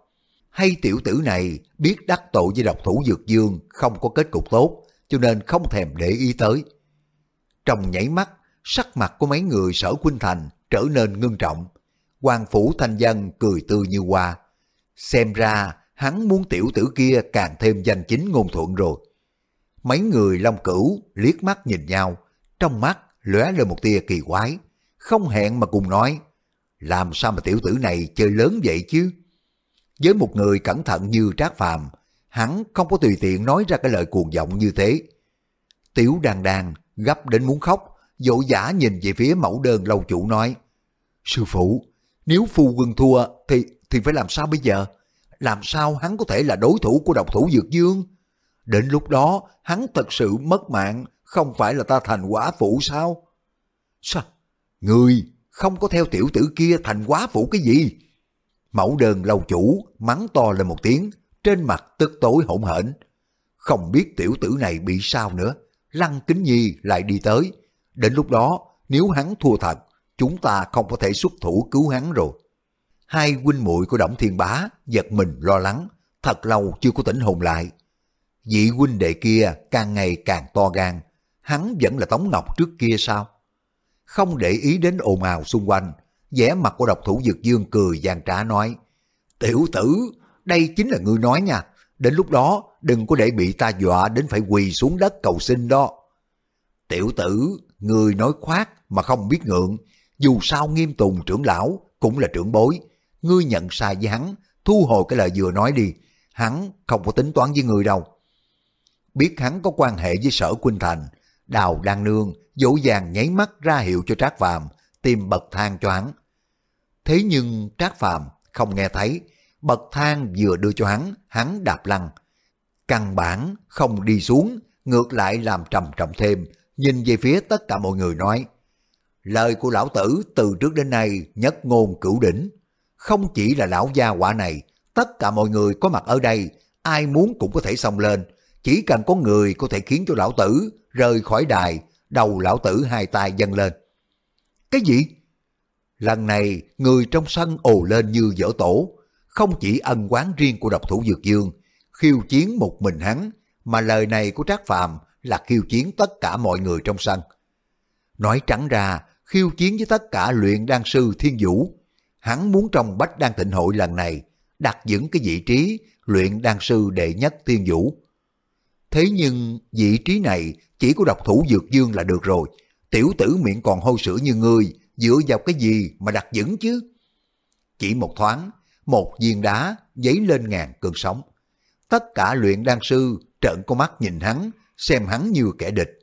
Hay tiểu tử này biết đắc tội với độc thủ Dược Dương không có kết cục tốt, cho nên không thèm để ý tới. Trong nhảy mắt, sắc mặt của mấy người sở Quynh Thành trở nên ngưng trọng. Hoàng Phủ Thanh Dân cười tươi như hoa. Xem ra hắn muốn tiểu tử kia càng thêm danh chính ngôn thuận rồi. Mấy người Long Cửu liếc mắt nhìn nhau, trong mắt lóe lên một tia kỳ quái, không hẹn mà cùng nói, làm sao mà tiểu tử này chơi lớn vậy chứ? Với một người cẩn thận như Trác Phàm, hắn không có tùy tiện nói ra cái lời cuồng vọng như thế. Tiểu đàn đàn gấp đến muốn khóc, dỗ dã nhìn về phía mẫu đơn lâu chủ nói, Sư phụ, nếu phu quân thua thì thì phải làm sao bây giờ? làm sao hắn có thể là đối thủ của độc thủ Dược Dương? Đến lúc đó, hắn thật sự mất mạng, không phải là ta thành quả phụ sao? Sao? Người không có theo tiểu tử kia thành quá phụ cái gì? Mẫu đơn lâu chủ mắng to lên một tiếng, trên mặt tức tối hỗn hển. Không biết tiểu tử này bị sao nữa, Lăng Kính Nhi lại đi tới, Đến lúc đó, nếu hắn thua thật, chúng ta không có thể xuất thủ cứu hắn rồi. Hai huynh muội của Đổng Thiên Bá giật mình lo lắng, thật lâu chưa có tỉnh hồn lại. Vị huynh đệ kia càng ngày càng to gan, hắn vẫn là Tống Ngọc trước kia sao? Không để ý đến ồn ào xung quanh, vẻ mặt của độc thủ Dược Dương cười gian trá nói, Tiểu tử, đây chính là ngươi nói nha, đến lúc đó đừng có để bị ta dọa đến phải quỳ xuống đất cầu xin đó. Tiểu tử, người nói khoác mà không biết ngượng, dù sao nghiêm tùng trưởng lão cũng là trưởng bối, ngươi nhận sai với hắn, thu hồi cái lời vừa nói đi, hắn không có tính toán với người đâu. Biết hắn có quan hệ với sở Quynh Thành, Đào Đan Nương dỗ dàng nháy mắt ra hiệu cho Trác Phàm tìm bậc thang cho hắn. Thế nhưng Trác Phàm không nghe thấy, bậc thang vừa đưa cho hắn, hắn đạp lăn. Căn bản không đi xuống, ngược lại làm trầm trọng thêm, nhìn về phía tất cả mọi người nói. Lời của lão tử từ trước đến nay nhất ngôn cửu đỉnh. Không chỉ là lão gia quả này, tất cả mọi người có mặt ở đây, ai muốn cũng có thể xông lên. Chỉ cần có người có thể khiến cho lão tử rời khỏi đài, đầu lão tử hai tay dâng lên. Cái gì? Lần này, người trong sân ồ lên như dở tổ, không chỉ ân quán riêng của độc thủ Dược Dương, khiêu chiến một mình hắn, mà lời này của Trác Phàm là khiêu chiến tất cả mọi người trong sân. Nói trắng ra, khiêu chiến với tất cả luyện đan sư thiên vũ. Hắn muốn trong bách đan thịnh hội lần này đặt vững cái vị trí luyện đan sư đệ nhất thiên vũ. Thế nhưng vị trí này chỉ có độc thủ dược dương là được rồi. Tiểu tử miệng còn hôi sữa như ngươi, dựa vào cái gì mà đặt vững chứ? Chỉ một thoáng, một viên đá dấy lên ngàn cơn sóng. Tất cả luyện đan sư trợn con mắt nhìn hắn, xem hắn như kẻ địch.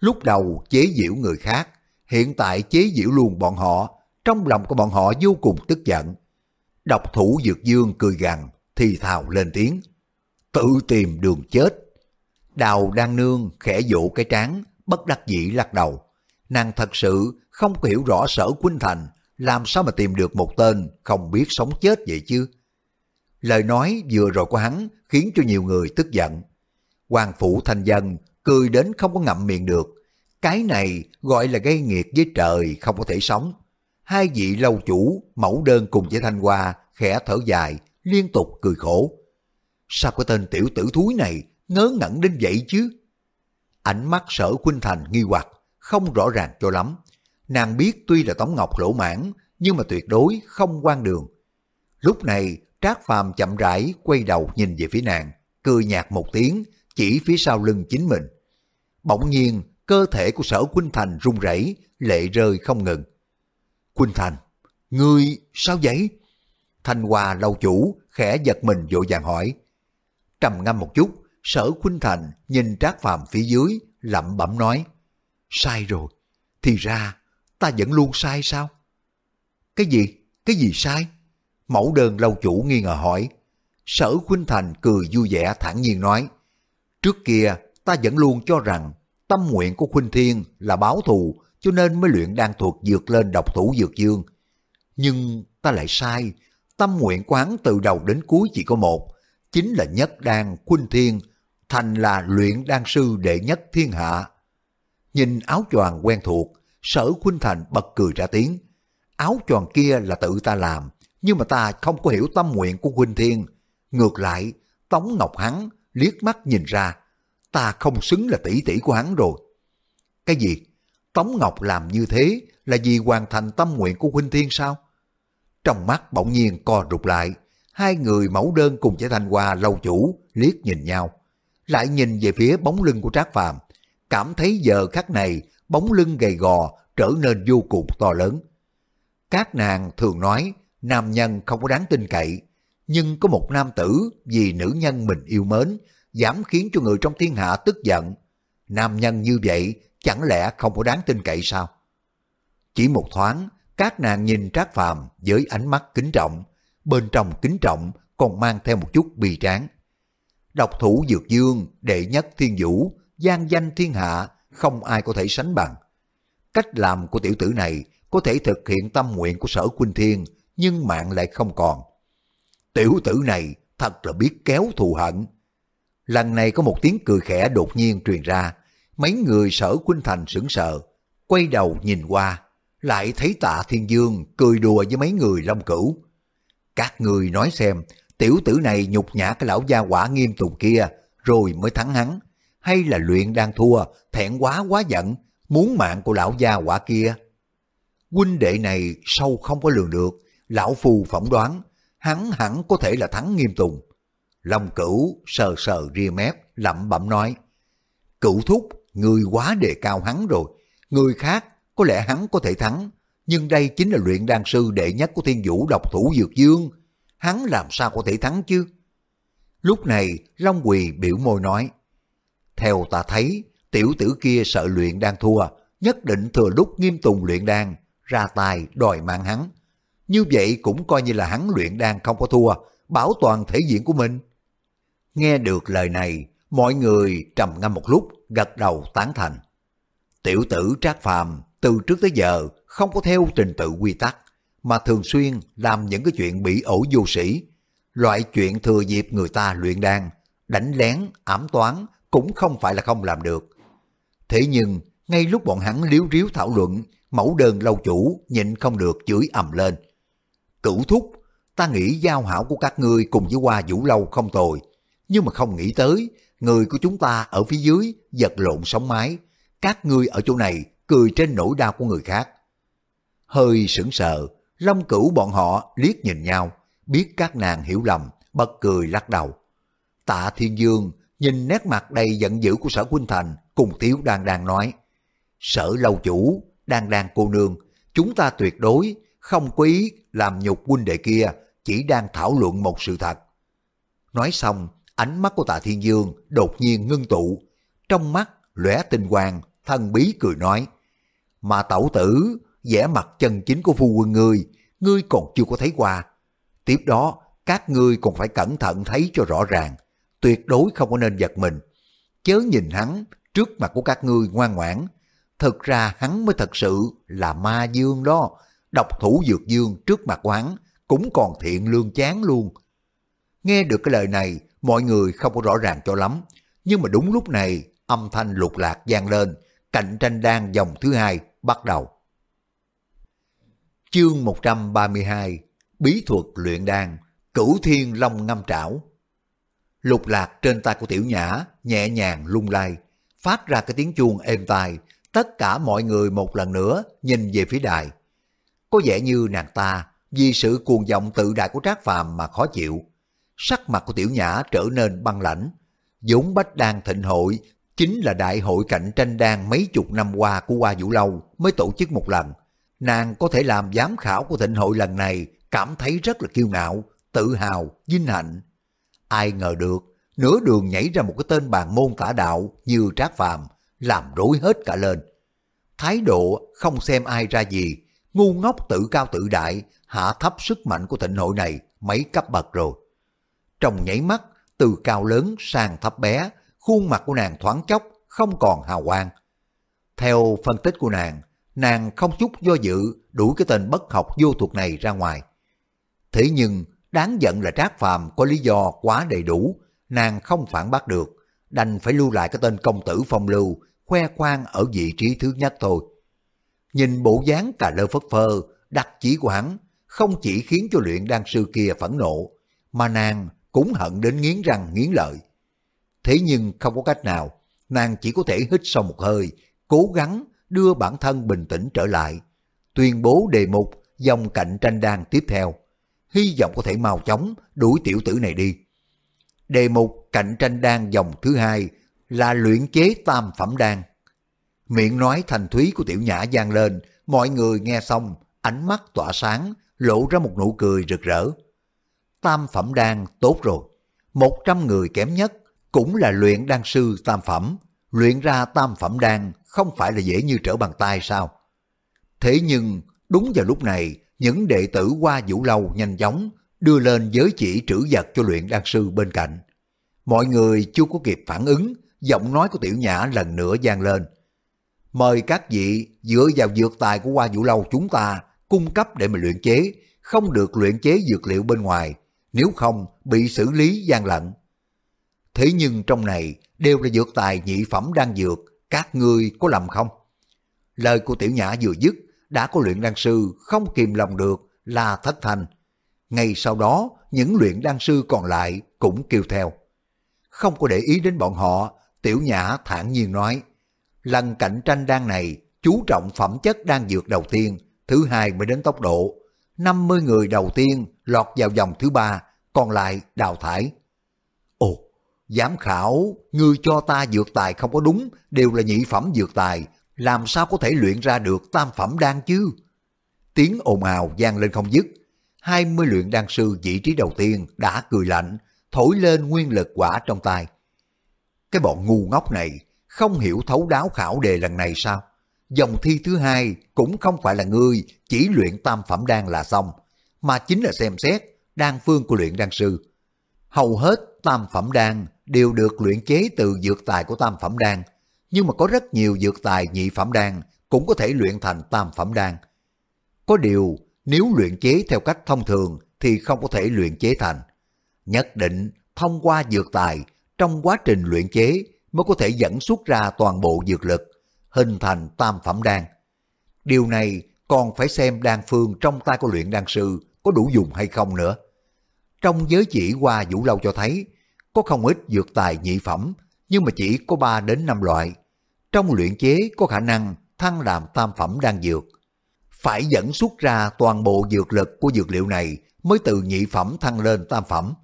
Lúc đầu chế giễu người khác, hiện tại chế giễu luôn bọn họ, trong lòng của bọn họ vô cùng tức giận. Độc thủ Dược Dương cười gằn, thì thào lên tiếng. Tự tìm đường chết. Đào đang nương khẽ vỗ cái trán, bất đắc dĩ lắc đầu. Nàng thật sự không có hiểu rõ sở Quynh Thành, làm sao mà tìm được một tên không biết sống chết vậy chứ? Lời nói vừa rồi của hắn khiến cho nhiều người tức giận. Hoàng phủ thanh dân cười đến không có ngậm miệng được. Cái này gọi là gây nghiệt với trời không có thể sống. Hai vị lâu chủ, mẫu đơn cùng với Thanh Hoa khẽ thở dài, liên tục cười khổ. Sao cái tên tiểu tử thúi này ngớ ngẩn đến vậy chứ? Ánh mắt sở Khuynh Thành nghi hoặc, không rõ ràng cho lắm. Nàng biết tuy là Tống Ngọc lỗ mãn, nhưng mà tuyệt đối không quan đường. Lúc này, Trác Phàm chậm rãi quay đầu nhìn về phía nàng, cười nhạt một tiếng, chỉ phía sau lưng chính mình. Bỗng nhiên, cơ thể của sở Khuynh Thành run rẩy, lệ rơi không ngừng. Khuynh Thành, ngươi sao vậy? Thanh Hòa lâu chủ khẽ giật mình vội vàng hỏi. Trầm ngâm một chút, sở Khuynh Thành nhìn Trác Phàm phía dưới, lẩm bẩm nói. Sai rồi, thì ra ta vẫn luôn sai sao? Cái gì? Cái gì sai? Mẫu đơn lâu chủ nghi ngờ hỏi. Sở Khuynh Thành cười vui vẻ thản nhiên nói. Trước kia ta vẫn luôn cho rằng tâm nguyện của Khuynh Thiên là báo thù cho nên mới luyện đan thuật dược lên độc thủ dược dương. Nhưng ta lại sai, tâm nguyện quán từ đầu đến cuối chỉ có một, chính là nhất đan Khuynh Thiên, thành là luyện đan sư đệ nhất thiên hạ. Nhìn áo choàng quen thuộc, sở Khuynh Thành bật cười ra tiếng. Áo choàng kia là tự ta làm, nhưng mà ta không có hiểu tâm nguyện của huynh Thiên. Ngược lại, Tống Ngọc Hắn liếc mắt nhìn ra, ta không xứng là tỷ tỷ của hắn rồi. Cái gì? Tống Ngọc làm như thế là vì hoàn thành tâm nguyện của Huynh Thiên sao? Trong mắt bỗng nhiên co rụt lại, hai người mẫu đơn cùng với Thanh Hoa lâu chủ liếc nhìn nhau, lại nhìn về phía bóng lưng của Trác Phàm, cảm thấy giờ khắc này bóng lưng gầy gò trở nên vô cùng to lớn. Các nàng thường nói nam nhân không có đáng tin cậy, nhưng có một nam tử vì nữ nhân mình yêu mến, dám khiến cho người trong thiên hạ tức giận. Nam nhân như vậy chẳng lẽ không có đáng tin cậy sao? Chỉ một thoáng, các nàng nhìn Trác Phàm với ánh mắt kính trọng, bên trong kính trọng còn mang theo một chút bi tráng. Độc thủ Dược Dương, đệ nhất thiên vũ, gian danh thiên hạ, không ai có thể sánh bằng. Cách làm của tiểu tử này có thể thực hiện tâm nguyện của sở Quynh Thiên, nhưng mạng lại không còn. Tiểu tử này thật là biết kéo thù hận. Lần này có một tiếng cười khẽ đột nhiên truyền ra, mấy người sở Quynh Thành sững sờ, quay đầu nhìn qua, lại thấy tạ thiên dương cười đùa với mấy người long cửu. Các người nói xem, tiểu tử này nhục nhã cái lão gia quả nghiêm tùng kia, rồi mới thắng hắn, hay là luyện đang thua, thẹn quá quá giận, muốn mạng của lão gia quả kia. Huynh đệ này sâu không có lường được, lão phù phỏng đoán, hắn hẳn có thể là thắng nghiêm tùng. Long cửu sờ sờ ria mép, lẩm bẩm nói, cửu thúc, người quá đề cao hắn rồi, người khác có lẽ hắn có thể thắng, nhưng đây chính là luyện đan sư đệ nhất của thiên vũ độc thủ dược dương, hắn làm sao có thể thắng chứ? Lúc này, Long Quỳ biểu môi nói, theo ta thấy, tiểu tử kia sợ luyện đang thua, nhất định thừa lúc nghiêm tùng luyện đan, ra tài đòi mạng hắn. Như vậy cũng coi như là hắn luyện đan không có thua, bảo toàn thể diện của mình. Nghe được lời này, mọi người trầm ngâm một lúc, gật đầu tán thành. Tiểu tử Trác Phàm từ trước tới giờ không có theo trình tự quy tắc, mà thường xuyên làm những cái chuyện bị ổ vô sĩ. Loại chuyện thừa dịp người ta luyện đan, đánh lén, ám toán cũng không phải là không làm được. Thế nhưng, ngay lúc bọn hắn liếu riếu thảo luận, mẫu đơn lâu chủ nhịn không được chửi ầm lên. Cửu thúc, ta nghĩ giao hảo của các ngươi cùng với hoa vũ lâu không tồi, nhưng mà không nghĩ tới, người của chúng ta ở phía dưới giật lộn sóng mái, các ngươi ở chỗ này cười trên nỗi đau của người khác. Hơi sững sờ, Long cửu bọn họ liếc nhìn nhau, biết các nàng hiểu lầm, bật cười lắc đầu. Tạ Thiên Dương nhìn nét mặt đầy giận dữ của sở Quynh Thành cùng Tiếu đang đang nói. Sở lâu chủ, đang đang cô nương, chúng ta tuyệt đối không quý làm nhục huynh đệ kia, chỉ đang thảo luận một sự thật. Nói xong, ánh mắt của tạ Thiên Dương đột nhiên ngưng tụ, trong mắt lóe tinh quang, thân bí cười nói. Mà tẩu tử, vẻ mặt chân chính của phu quân ngươi, ngươi còn chưa có thấy qua. Tiếp đó, các ngươi còn phải cẩn thận thấy cho rõ ràng, tuyệt đối không có nên giật mình. Chớ nhìn hắn, trước mặt của các ngươi ngoan ngoãn, thực ra hắn mới thật sự là ma dương đó, độc thủ dược dương trước mặt của hắn cũng còn thiện lương chán luôn. Nghe được cái lời này, mọi người không có rõ ràng cho lắm, nhưng mà đúng lúc này âm thanh lục lạc vang lên, cạnh tranh đang dòng thứ hai bắt đầu. Chương 132 Bí thuật luyện đan, Cửu thiên long ngâm trảo Lục lạc trên tay của tiểu nhã nhẹ nhàng lung lay, phát ra cái tiếng chuông êm tai, tất cả mọi người một lần nữa nhìn về phía đài. Có vẻ như nàng ta vì sự cuồng vọng tự đại của Trác Phàm mà khó chịu. Sắc mặt của tiểu nhã trở nên băng lãnh. vốn bách đan thịnh hội chính là đại hội cạnh tranh đan mấy chục năm qua của Hoa Vũ Lâu mới tổ chức một lần. Nàng có thể làm giám khảo của thịnh hội lần này cảm thấy rất là kiêu ngạo, tự hào, vinh hạnh. Ai ngờ được, nửa đường nhảy ra một cái tên bàn môn tả đạo như Trác Phàm làm rối hết cả lên. Thái độ không xem ai ra gì, ngu ngốc tự cao tự đại, hạ thấp sức mạnh của thịnh hội này mấy cấp bậc rồi. Trong nhảy mắt, từ cao lớn sang thấp bé, khuôn mặt của nàng thoáng chốc, không còn hào quang. Theo phân tích của nàng, nàng không chút do dự đuổi cái tên bất học vô thuật này ra ngoài. Thế nhưng, đáng giận là Trác Phàm có lý do quá đầy đủ, nàng không phản bác được, đành phải lưu lại cái tên công tử phong lưu, khoe khoang ở vị trí thứ nhất thôi. Nhìn bộ dáng cà lơ phất phơ, đặc chỉ của hắn, không chỉ khiến cho luyện đan sư kia phẫn nộ, mà nàng cũng hận đến nghiến răng nghiến lợi. Thế nhưng không có cách nào, nàng chỉ có thể hít sâu một hơi, cố gắng đưa bản thân bình tĩnh trở lại, tuyên bố đề mục dòng cạnh tranh đan tiếp theo. Hy vọng có thể mau chóng đuổi tiểu tử này đi. Đề mục cạnh tranh đan dòng thứ hai là luyện chế tam phẩm đan. Miệng nói thành thúy của tiểu nhã gian lên, mọi người nghe xong, ánh mắt tỏa sáng, lộ ra một nụ cười rực rỡ. Tam phẩm đan tốt rồi, một trăm người kém nhất cũng là luyện đan sư tam phẩm, luyện ra tam phẩm đan không phải là dễ như trở bàn tay sao? Thế nhưng, đúng vào lúc này, những đệ tử qua vũ lâu nhanh chóng đưa lên giới chỉ trữ vật cho luyện đan sư bên cạnh. Mọi người chưa có kịp phản ứng, giọng nói của tiểu nhã lần nữa vang lên. Mời các vị dựa vào dược tài của qua vũ lâu chúng ta cung cấp để mà luyện chế, không được luyện chế dược liệu bên ngoài, nếu không bị xử lý gian lận. Thế nhưng trong này đều là dược tài nhị phẩm đang dược, các ngươi có lầm không? Lời của tiểu nhã vừa dứt, đã có luyện đan sư không kìm lòng được là thất thành. Ngay sau đó, những luyện đan sư còn lại cũng kêu theo. Không có để ý đến bọn họ, tiểu nhã thản nhiên nói, lần cạnh tranh đan này chú trọng phẩm chất đan dược đầu tiên, thứ hai mới đến tốc độ. 50 người đầu tiên lọt vào vòng thứ ba, còn lại đào thải. Giám khảo, ngươi cho ta dược tài không có đúng, đều là nhị phẩm dược tài, làm sao có thể luyện ra được tam phẩm đan chứ? Tiếng ồn ào vang lên không dứt, 20 luyện đan sư vị trí đầu tiên đã cười lạnh, thổi lên nguyên lực quả trong tay. Cái bọn ngu ngốc này không hiểu thấu đáo khảo đề lần này sao? Dòng thi thứ hai cũng không phải là ngươi chỉ luyện tam phẩm đan là xong, mà chính là xem xét đan phương của luyện đan sư. Hầu hết tam phẩm đan đều được luyện chế từ dược tài của tam phẩm đan, nhưng mà có rất nhiều dược tài nhị phẩm đan cũng có thể luyện thành tam phẩm đan. Có điều, nếu luyện chế theo cách thông thường thì không có thể luyện chế thành. Nhất định thông qua dược tài, trong quá trình luyện chế mới có thể dẫn xuất ra toàn bộ dược lực, hình thành tam phẩm đan. Điều này còn phải xem đan phương trong tay của luyện đan sư có đủ dùng hay không nữa. Trong giới chỉ qua vũ lâu cho thấy, có không ít dược tài nhị phẩm, nhưng mà chỉ có 3 đến 5 loại. Trong luyện chế có khả năng thăng làm tam phẩm đan dược. Phải dẫn xuất ra toàn bộ dược lực của dược liệu này mới từ nhị phẩm thăng lên tam phẩm.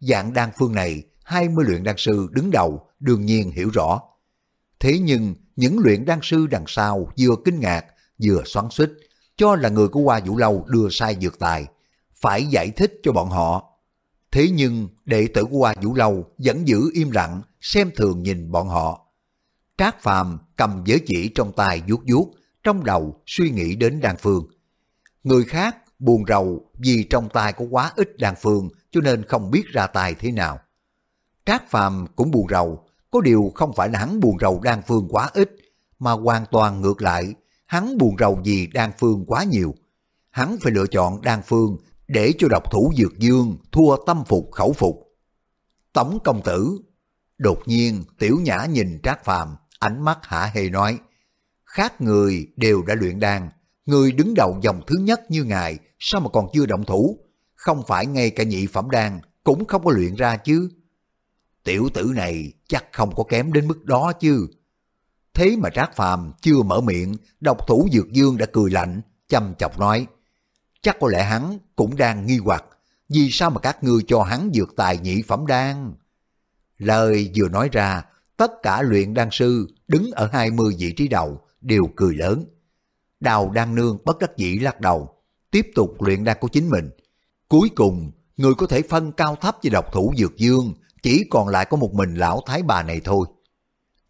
Dạng đan phương này, 20 luyện đan sư đứng đầu đương nhiên hiểu rõ. Thế nhưng những luyện đan sư đằng sau vừa kinh ngạc vừa xoắn xích cho là người của Hoa Vũ Lâu đưa sai dược tài, phải giải thích cho bọn họ. Thế nhưng đệ tử của Hoa Vũ Lâu vẫn giữ im lặng xem thường nhìn bọn họ. Trác Phàm cầm giới chỉ trong tay vuốt vuốt, trong đầu suy nghĩ đến đan phương. Người khác buồn rầu vì trong tay có quá ít đan phương cho nên không biết ra tay thế nào. Trác Phàm cũng buồn rầu, có điều không phải là hắn buồn rầu đan phương quá ít, mà hoàn toàn ngược lại, hắn buồn rầu vì đan phương quá nhiều. Hắn phải lựa chọn đan phương để cho độc thủ dược dương thua tâm phục khẩu phục. Tống công tử, đột nhiên tiểu nhã nhìn Trác Phàm ánh mắt hả hề nói, khác người đều đã luyện đan, người đứng đầu dòng thứ nhất như ngài, sao mà còn chưa động thủ, không phải ngay cả nhị phẩm đan cũng không có luyện ra chứ. Tiểu tử này chắc không có kém đến mức đó chứ. Thế mà Trác Phàm chưa mở miệng, độc thủ Dược Dương đã cười lạnh, chăm chọc nói. Chắc có lẽ hắn cũng đang nghi hoặc, vì sao mà các ngươi cho hắn dược tài nhị phẩm đan? Lời vừa nói ra, tất cả luyện đan sư đứng ở 20 vị trí đầu đều cười lớn. Đào đan nương bất đắc dĩ lắc đầu, tiếp tục luyện đan của chính mình. Cuối cùng, người có thể phân cao thấp với độc thủ Dược Dương chỉ còn lại có một mình lão thái bà này thôi.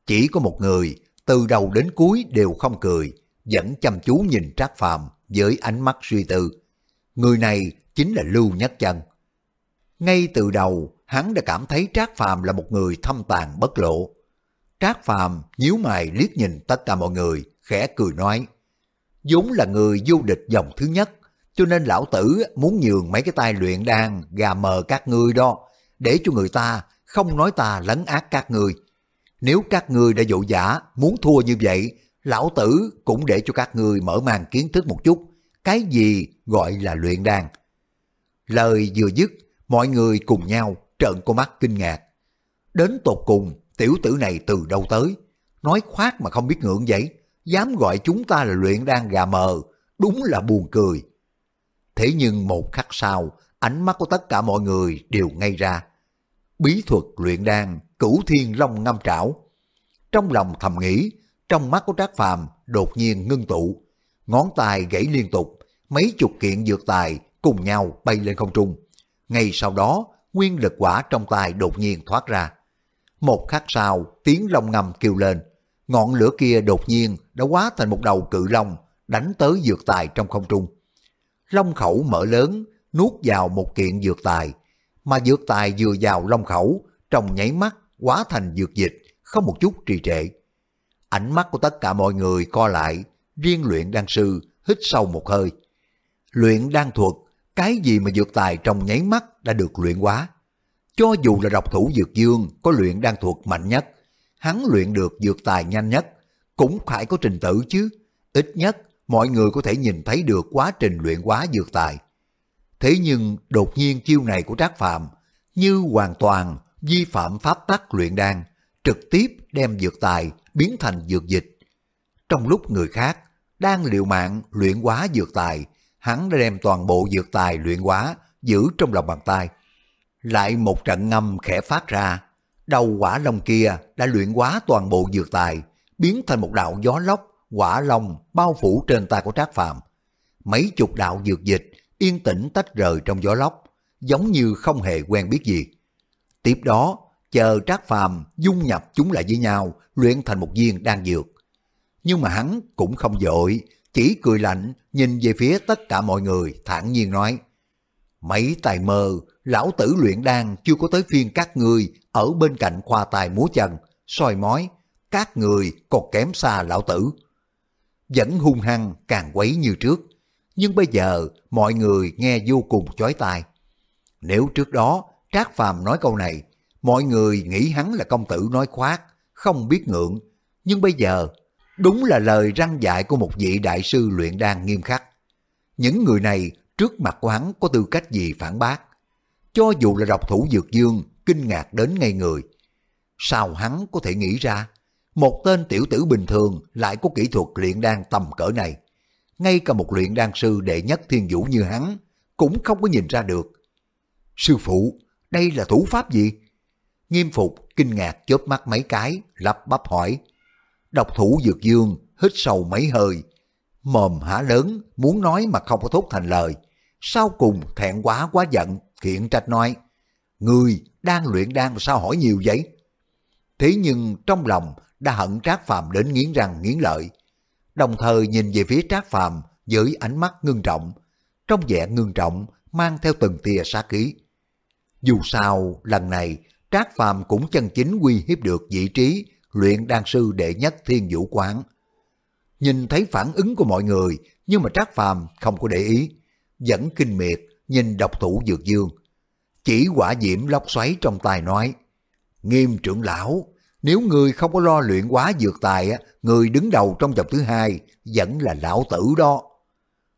Chỉ có một người, từ đầu đến cuối đều không cười, vẫn chăm chú nhìn Trác Phàm với ánh mắt suy tư. Người này chính là Lưu Nhất Chân. Ngay từ đầu, hắn đã cảm thấy Trác Phàm là một người thâm tàn bất lộ. Trác Phàm nhíu mày liếc nhìn tất cả mọi người, khẽ cười nói, vốn là người vô địch dòng thứ nhất, cho nên lão tử muốn nhường mấy cái tay luyện đan gà mờ các ngươi đó, để cho người ta không nói ta lấn ác các ngươi. Nếu các ngươi đã dỗ giả muốn thua như vậy, lão tử cũng để cho các ngươi mở mang kiến thức một chút, cái gì gọi là luyện đan. Lời vừa dứt, mọi người cùng nhau trợn con mắt kinh ngạc. Đến tột cùng, tiểu tử này từ đâu tới? Nói khoác mà không biết ngượng vậy, dám gọi chúng ta là luyện đan gà mờ, đúng là buồn cười. Thế nhưng một khắc sau, ánh mắt của tất cả mọi người đều ngay ra. Bí thuật luyện đan, cửu thiên long ngâm trảo. Trong lòng thầm nghĩ, trong mắt của Trác Phàm đột nhiên ngưng tụ, ngón tay gãy liên tục, mấy chục kiện dược tài cùng nhau bay lên không trung. Ngay sau đó, nguyên lực quả trong tay đột nhiên thoát ra. Một khắc sau, tiếng long ngầm kêu lên, ngọn lửa kia đột nhiên đã hóa thành một đầu cự long đánh tới dược tài trong không trung. Long khẩu mở lớn, nuốt vào một kiện dược tài, mà dược tài vừa vào long khẩu, trong nháy mắt hóa thành dược dịch, không một chút trì trệ. Ánh mắt của tất cả mọi người co lại, riêng luyện đan sư hít sâu một hơi. Luyện đan thuật, cái gì mà dược tài trong nháy mắt đã được luyện hóa. Cho dù là độc thủ dược dương có luyện đan thuật mạnh nhất, hắn luyện được dược tài nhanh nhất, cũng phải có trình tự chứ. Ít nhất, mọi người có thể nhìn thấy được quá trình luyện hóa dược tài. Thế nhưng đột nhiên chiêu này của Trác Phạm như hoàn toàn vi phạm pháp tắc luyện đan, trực tiếp đem dược tài biến thành dược dịch. Trong lúc người khác đang liệu mạng luyện hóa dược tài, hắn đã đem toàn bộ dược tài luyện hóa giữ trong lòng bàn tay. Lại một trận ngâm khẽ phát ra, đầu quả long kia đã luyện hóa toàn bộ dược tài, biến thành một đạo gió lốc, quả long bao phủ trên tay của Trác Phàm. Mấy chục đạo dược dịch yên tĩnh tách rời trong gió lốc, giống như không hề quen biết gì. Tiếp đó, chờ Trác Phàm dung nhập chúng lại với nhau, luyện thành một viên đan dược. Nhưng mà hắn cũng không dội, chỉ cười lạnh nhìn về phía tất cả mọi người thản nhiên nói Mấy tài mơ, lão tử luyện đan chưa có tới phiên các người ở bên cạnh khoa tài múa chân, soi mói, các người còn kém xa lão tử. Vẫn hung hăng càng quấy như trước, nhưng bây giờ mọi người nghe vô cùng chói tai. Nếu trước đó Trác Phàm nói câu này, mọi người nghĩ hắn là công tử nói khoác, không biết ngượng, nhưng bây giờ đúng là lời răng dạy của một vị đại sư luyện đan nghiêm khắc. Những người này trước mặt của hắn có tư cách gì phản bác. Cho dù là độc thủ dược dương, kinh ngạc đến ngay người. Sao hắn có thể nghĩ ra, một tên tiểu tử bình thường lại có kỹ thuật luyện đan tầm cỡ này. Ngay cả một luyện đan sư đệ nhất thiên vũ như hắn, cũng không có nhìn ra được. Sư phụ, đây là thủ pháp gì? Nghiêm phục, kinh ngạc chớp mắt mấy cái, lắp bắp hỏi. Độc thủ dược dương, hít sâu mấy hơi, mồm há lớn, muốn nói mà không có thốt thành lời. Sau cùng thẹn quá quá giận, khiển trách nói, Người đang luyện đan sao hỏi nhiều vậy? Thế nhưng trong lòng đã hận Trác Phàm đến nghiến răng nghiến lợi. Đồng thời nhìn về phía Trác Phàm với ánh mắt ngưng trọng, trong vẻ ngưng trọng mang theo từng tia sát khí. Dù sao, lần này Trác Phàm cũng chân chính uy hiếp được vị trí luyện đan sư đệ nhất thiên vũ quán. Nhìn thấy phản ứng của mọi người, nhưng mà Trác Phàm không có để ý, vẫn kinh miệt nhìn độc thủ dược dương. Chỉ quả diễm lóc xoáy trong tay nói, Nghiêm trưởng lão, nếu người không có lo luyện quá dược tài, người đứng đầu trong dòng thứ hai vẫn là lão tử đó.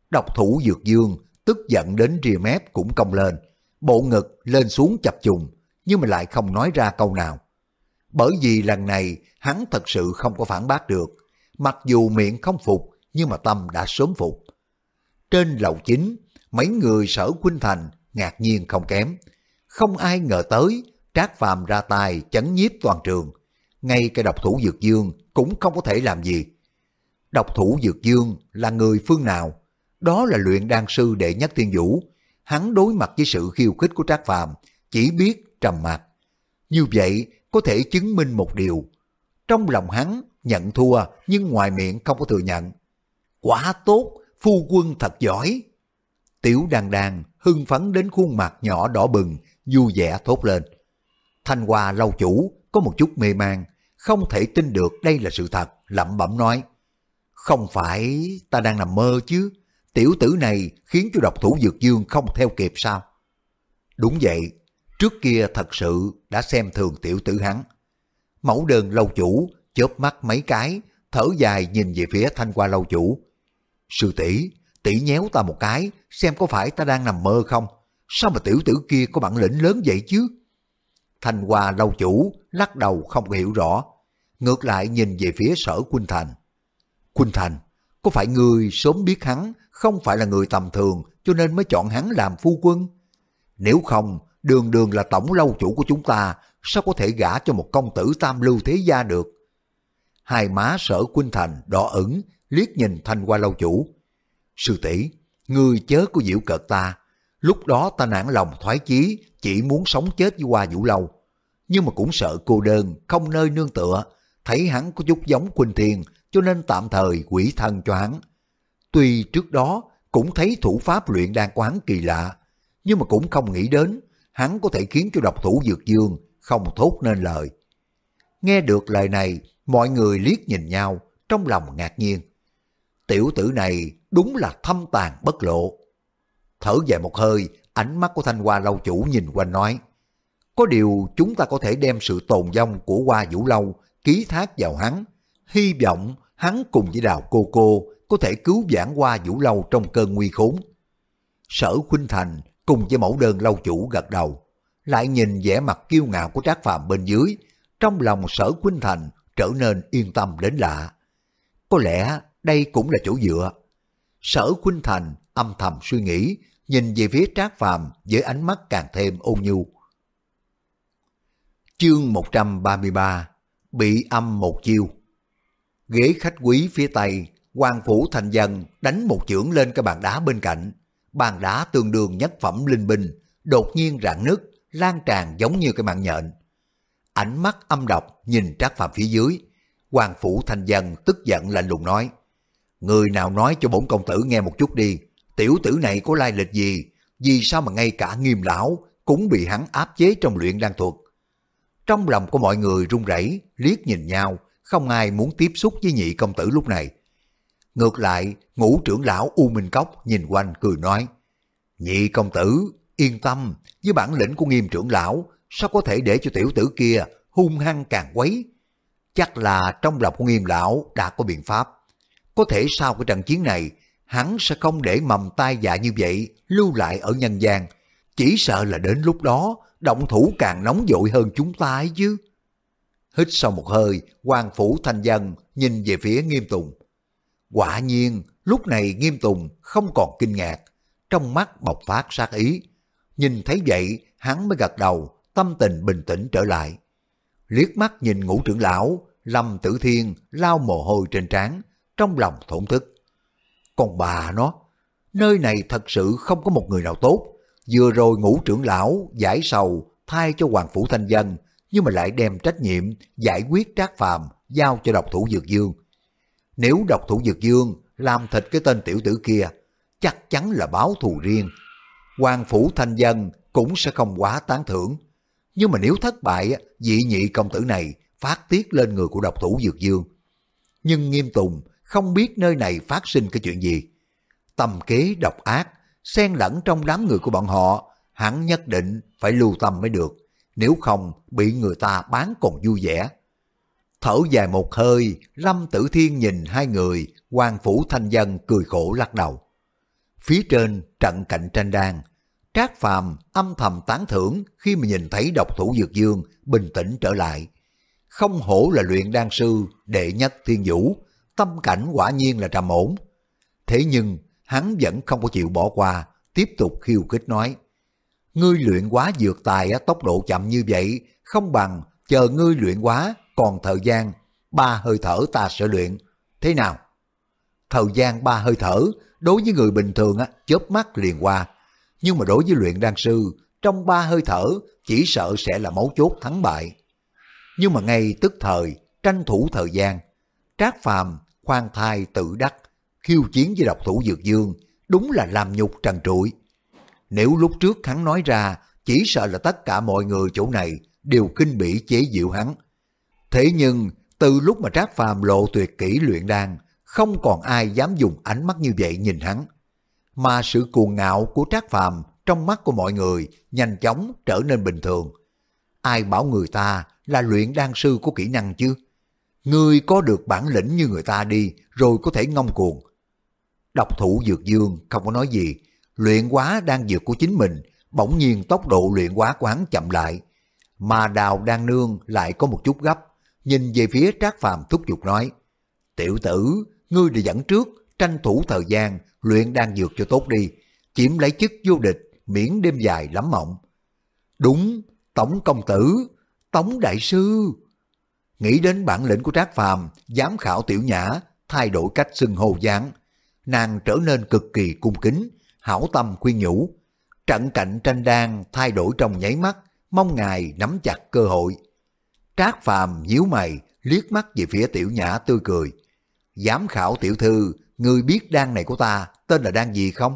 Độc thủ dược dương tức giận đến rìa mép cũng cong lên, bộ ngực lên xuống chập trùng, nhưng mà lại không nói ra câu nào. Bởi vì lần này hắn thật sự không có phản bác được, mặc dù miệng không phục nhưng mà tâm đã sớm phục. Trên lầu chính, mấy người sở Quynh Thành ngạc nhiên không kém. Không ai ngờ tới Trác Phàm ra tay chấn nhiếp toàn trường. Ngay cái độc thủ Dược Dương cũng không có thể làm gì. Độc thủ Dược Dương là người phương nào? Đó là luyện đan sư đệ nhất tiên vũ. Hắn đối mặt với sự khiêu khích của Trác Phàm chỉ biết trầm mặc. Như vậy có thể chứng minh một điều. Trong lòng hắn nhận thua nhưng ngoài miệng không có thừa nhận. Quá tốt, phu quân thật giỏi. Tiểu đàn đàn hưng phấn đến khuôn mặt nhỏ đỏ bừng, vui vẻ thốt lên. Thanh Hoa lâu chủ có một chút mê man, không thể tin được đây là sự thật, lẩm bẩm nói. Không phải ta đang nằm mơ chứ, tiểu tử này khiến cho độc thủ dược dương không theo kịp sao? Đúng vậy, trước kia thật sự đã xem thường tiểu tử hắn. Mẫu đơn lâu chủ chớp mắt mấy cái, thở dài nhìn về phía thanh qua lâu chủ. Sư tỷ tỷ nhéo ta một cái, xem có phải ta đang nằm mơ không? Sao mà tiểu tử kia có bản lĩnh lớn vậy chứ? Thanh Hoa lâu chủ lắc đầu không hiểu rõ, ngược lại nhìn về phía sở Quynh Thành. Quynh Thành, có phải người sớm biết hắn không phải là người tầm thường cho nên mới chọn hắn làm phu quân? Nếu không, đường đường là tổng lâu chủ của chúng ta, sao có thể gả cho một công tử tam lưu thế gia được? Hai má sở Quynh Thành đỏ ửng liếc nhìn Thanh qua lâu chủ. Sư tỷ người chớ có diệu cợt ta. Lúc đó ta nản lòng thoái chí, chỉ muốn sống chết với Hoa Vũ Lâu. Nhưng mà cũng sợ cô đơn, không nơi nương tựa. Thấy hắn có chút giống Quỳnh thiền cho nên tạm thời quỷ thân cho hắn. Tuy trước đó cũng thấy thủ pháp luyện đan quán kỳ lạ, nhưng mà cũng không nghĩ đến hắn có thể khiến cho độc thủ dược dương không thốt nên lời. Nghe được lời này, mọi người liếc nhìn nhau, trong lòng ngạc nhiên. Tiểu tử này đúng là thâm tàn bất lộ. Thở dài một hơi, ánh mắt của Thanh Hoa lâu chủ nhìn quanh nói. Có điều chúng ta có thể đem sự tồn vong của Hoa Vũ Lâu ký thác vào hắn. Hy vọng hắn cùng với đào cô cô có thể cứu vãn hoa Vũ Lâu trong cơn nguy khốn. Sở Khuynh Thành cùng với mẫu đơn lâu chủ gật đầu, lại nhìn vẻ mặt kiêu ngạo của Trác Phàm bên dưới, trong lòng Sở Khuynh Thành trở nên yên tâm đến lạ. Có lẽ đây cũng là chỗ dựa. Sở Khuynh Thành âm thầm suy nghĩ, nhìn về phía Trác Phàm với ánh mắt càng thêm ôn nhu. Chương 133 Bị âm một chiêu Ghế khách quý phía Tây, quan phủ thành dân đánh một chưởng lên cái bàn đá bên cạnh. Bàn đá tương đương nhất phẩm linh binh, đột nhiên rạn nứt, lan tràn giống như cái mạng nhện. Ánh mắt âm độc nhìn Trác Phàm phía dưới. hoàng phủ thành dân tức giận lạnh lùng nói. Người nào nói cho bổn công tử nghe một chút đi, tiểu tử này có lai lịch gì, vì sao mà ngay cả nghiêm lão cũng bị hắn áp chế trong luyện đan thuật. Trong lòng của mọi người run rẩy, liếc nhìn nhau, không ai muốn tiếp xúc với nhị công tử lúc này. Ngược lại, ngũ trưởng lão U Minh Cốc nhìn quanh cười nói, Nhị công tử, yên tâm, với bản lĩnh của nghiêm trưởng lão, sao có thể để cho tiểu tử kia hung hăng càng quấy. Chắc là trong lòng của nghiêm lão đã có biện pháp. Có thể sau cái trận chiến này, hắn sẽ không để mầm tai dạ như vậy lưu lại ở nhân gian. Chỉ sợ là đến lúc đó, động thủ càng nóng vội hơn chúng ta ấy chứ. Hít sau một hơi, quan phủ thanh dân nhìn về phía nghiêm tùng. Quả nhiên, lúc này nghiêm tùng không còn kinh ngạc, trong mắt bộc phát sát ý. Nhìn thấy vậy, hắn mới gật đầu, tâm tình bình tĩnh trở lại. Liếc mắt nhìn ngũ trưởng lão, Lâm Tử Thiên lao mồ hôi trên trán, trong lòng thổn thức. Còn bà nó, nơi này thật sự không có một người nào tốt. Vừa rồi ngũ trưởng lão giải sầu thay cho Hoàng Phủ Thanh Dân, nhưng mà lại đem trách nhiệm giải quyết trác phàm giao cho độc thủ Dược Dương. Nếu độc thủ Dược Dương làm thịt cái tên tiểu tử kia, chắc chắn là báo thù riêng. Hoàng Phủ Thanh Dân cũng sẽ không quá tán thưởng. Nhưng mà nếu thất bại, dị nhị công tử này phát tiết lên người của độc thủ Dược Dương. Nhưng Nghiêm Tùng không biết nơi này phát sinh cái chuyện gì. Tầm kế độc ác, xen lẫn trong đám người của bọn họ, hắn nhất định phải lưu tâm mới được, nếu không bị người ta bán còn vui vẻ. Thở dài một hơi, Lâm Tử Thiên nhìn hai người, quan phủ thanh dân cười khổ lắc đầu. Phía trên trận cạnh tranh đan, Trác Phàm âm thầm tán thưởng khi mà nhìn thấy độc thủ Dược Dương bình tĩnh trở lại. Không hổ là luyện đan sư đệ nhất thiên vũ, tâm cảnh quả nhiên là trầm ổn. Thế nhưng, hắn vẫn không có chịu bỏ qua, tiếp tục khiêu khích nói. Ngươi luyện quá dược tài tốc độ chậm như vậy, không bằng chờ ngươi luyện quá, còn thời gian, ba hơi thở ta sẽ luyện. Thế nào? Thời gian ba hơi thở, đối với người bình thường á, chớp mắt liền qua. Nhưng mà đối với luyện đan sư, trong ba hơi thở chỉ sợ sẽ là mấu chốt thắng bại. Nhưng mà ngay tức thời, tranh thủ thời gian, Trác Phàm khoan thai tự đắc, khiêu chiến với độc thủ Dược Dương, đúng là làm nhục trần trụi. Nếu lúc trước hắn nói ra, chỉ sợ là tất cả mọi người chỗ này đều kinh bỉ chế diệu hắn. Thế nhưng, từ lúc mà Trác Phàm lộ tuyệt kỹ luyện đan, không còn ai dám dùng ánh mắt như vậy nhìn hắn. Mà sự cuồng ngạo của Trác Phàm trong mắt của mọi người nhanh chóng trở nên bình thường. Ai bảo người ta là luyện đan sư có kỹ năng chứ? Ngươi có được bản lĩnh như người ta đi, rồi có thể ngông cuồng. Độc thủ Dược Dương không có nói gì, luyện quá đang dược của chính mình, bỗng nhiên tốc độ luyện quá của hắn chậm lại. Mà đào đang nương lại có một chút gấp, nhìn về phía Trác Phàm thúc giục nói, Tiểu tử, ngươi đi dẫn trước, tranh thủ thời gian, luyện đang dược cho tốt đi, chiếm lấy chức vô địch, miễn đêm dài lắm mộng. Đúng, Tổng Công Tử, Tống Đại Sư. Nghĩ đến bản lĩnh của Trác Phàm, giám khảo tiểu nhã, thay đổi cách xưng hô dáng, nàng trở nên cực kỳ cung kính, hảo tâm khuyên nhủ. Trận cạnh tranh đan thay đổi trong nháy mắt, mong ngài nắm chặt cơ hội. Trác Phàm nhíu mày, liếc mắt về phía tiểu nhã tươi cười. Giám khảo tiểu thư, người biết đan này của ta tên là đan gì không?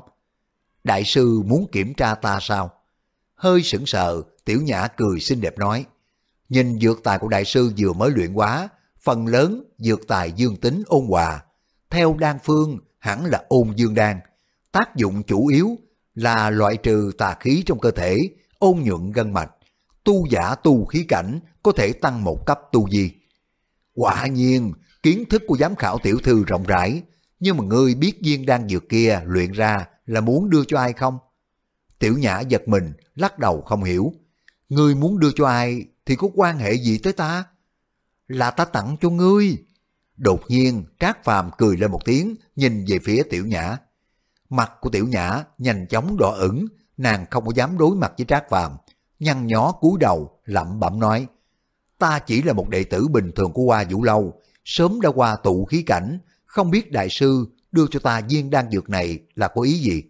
Đại sư muốn kiểm tra ta sao? Hơi sững sờ, tiểu nhã cười xinh đẹp nói. Nhìn dược tài của đại sư vừa mới luyện quá, phần lớn dược tài dương tính ôn hòa. Theo đan phương hẳn là ôn dương đan. Tác dụng chủ yếu là loại trừ tà khí trong cơ thể, ôn nhuận gân mạch. Tu giả tu khí cảnh có thể tăng một cấp tu vi. Quả nhiên, kiến thức của giám khảo tiểu thư rộng rãi, nhưng mà ngươi biết viên đan dược kia luyện ra là muốn đưa cho ai không? Tiểu Nhã giật mình, lắc đầu không hiểu. Ngươi muốn đưa cho ai thì có quan hệ gì tới ta? Là ta tặng cho ngươi. Đột nhiên, Trác Phàm cười lên một tiếng, nhìn về phía Tiểu Nhã. Mặt của Tiểu Nhã nhanh chóng đỏ ửng, nàng không có dám đối mặt với Trác Phàm, nhăn nhó cúi đầu, lẩm bẩm nói: "Ta chỉ là một đệ tử bình thường của Hoa Vũ Lâu, sớm đã qua tụ khí cảnh, không biết đại sư đưa cho ta viên đan dược này là có ý gì?"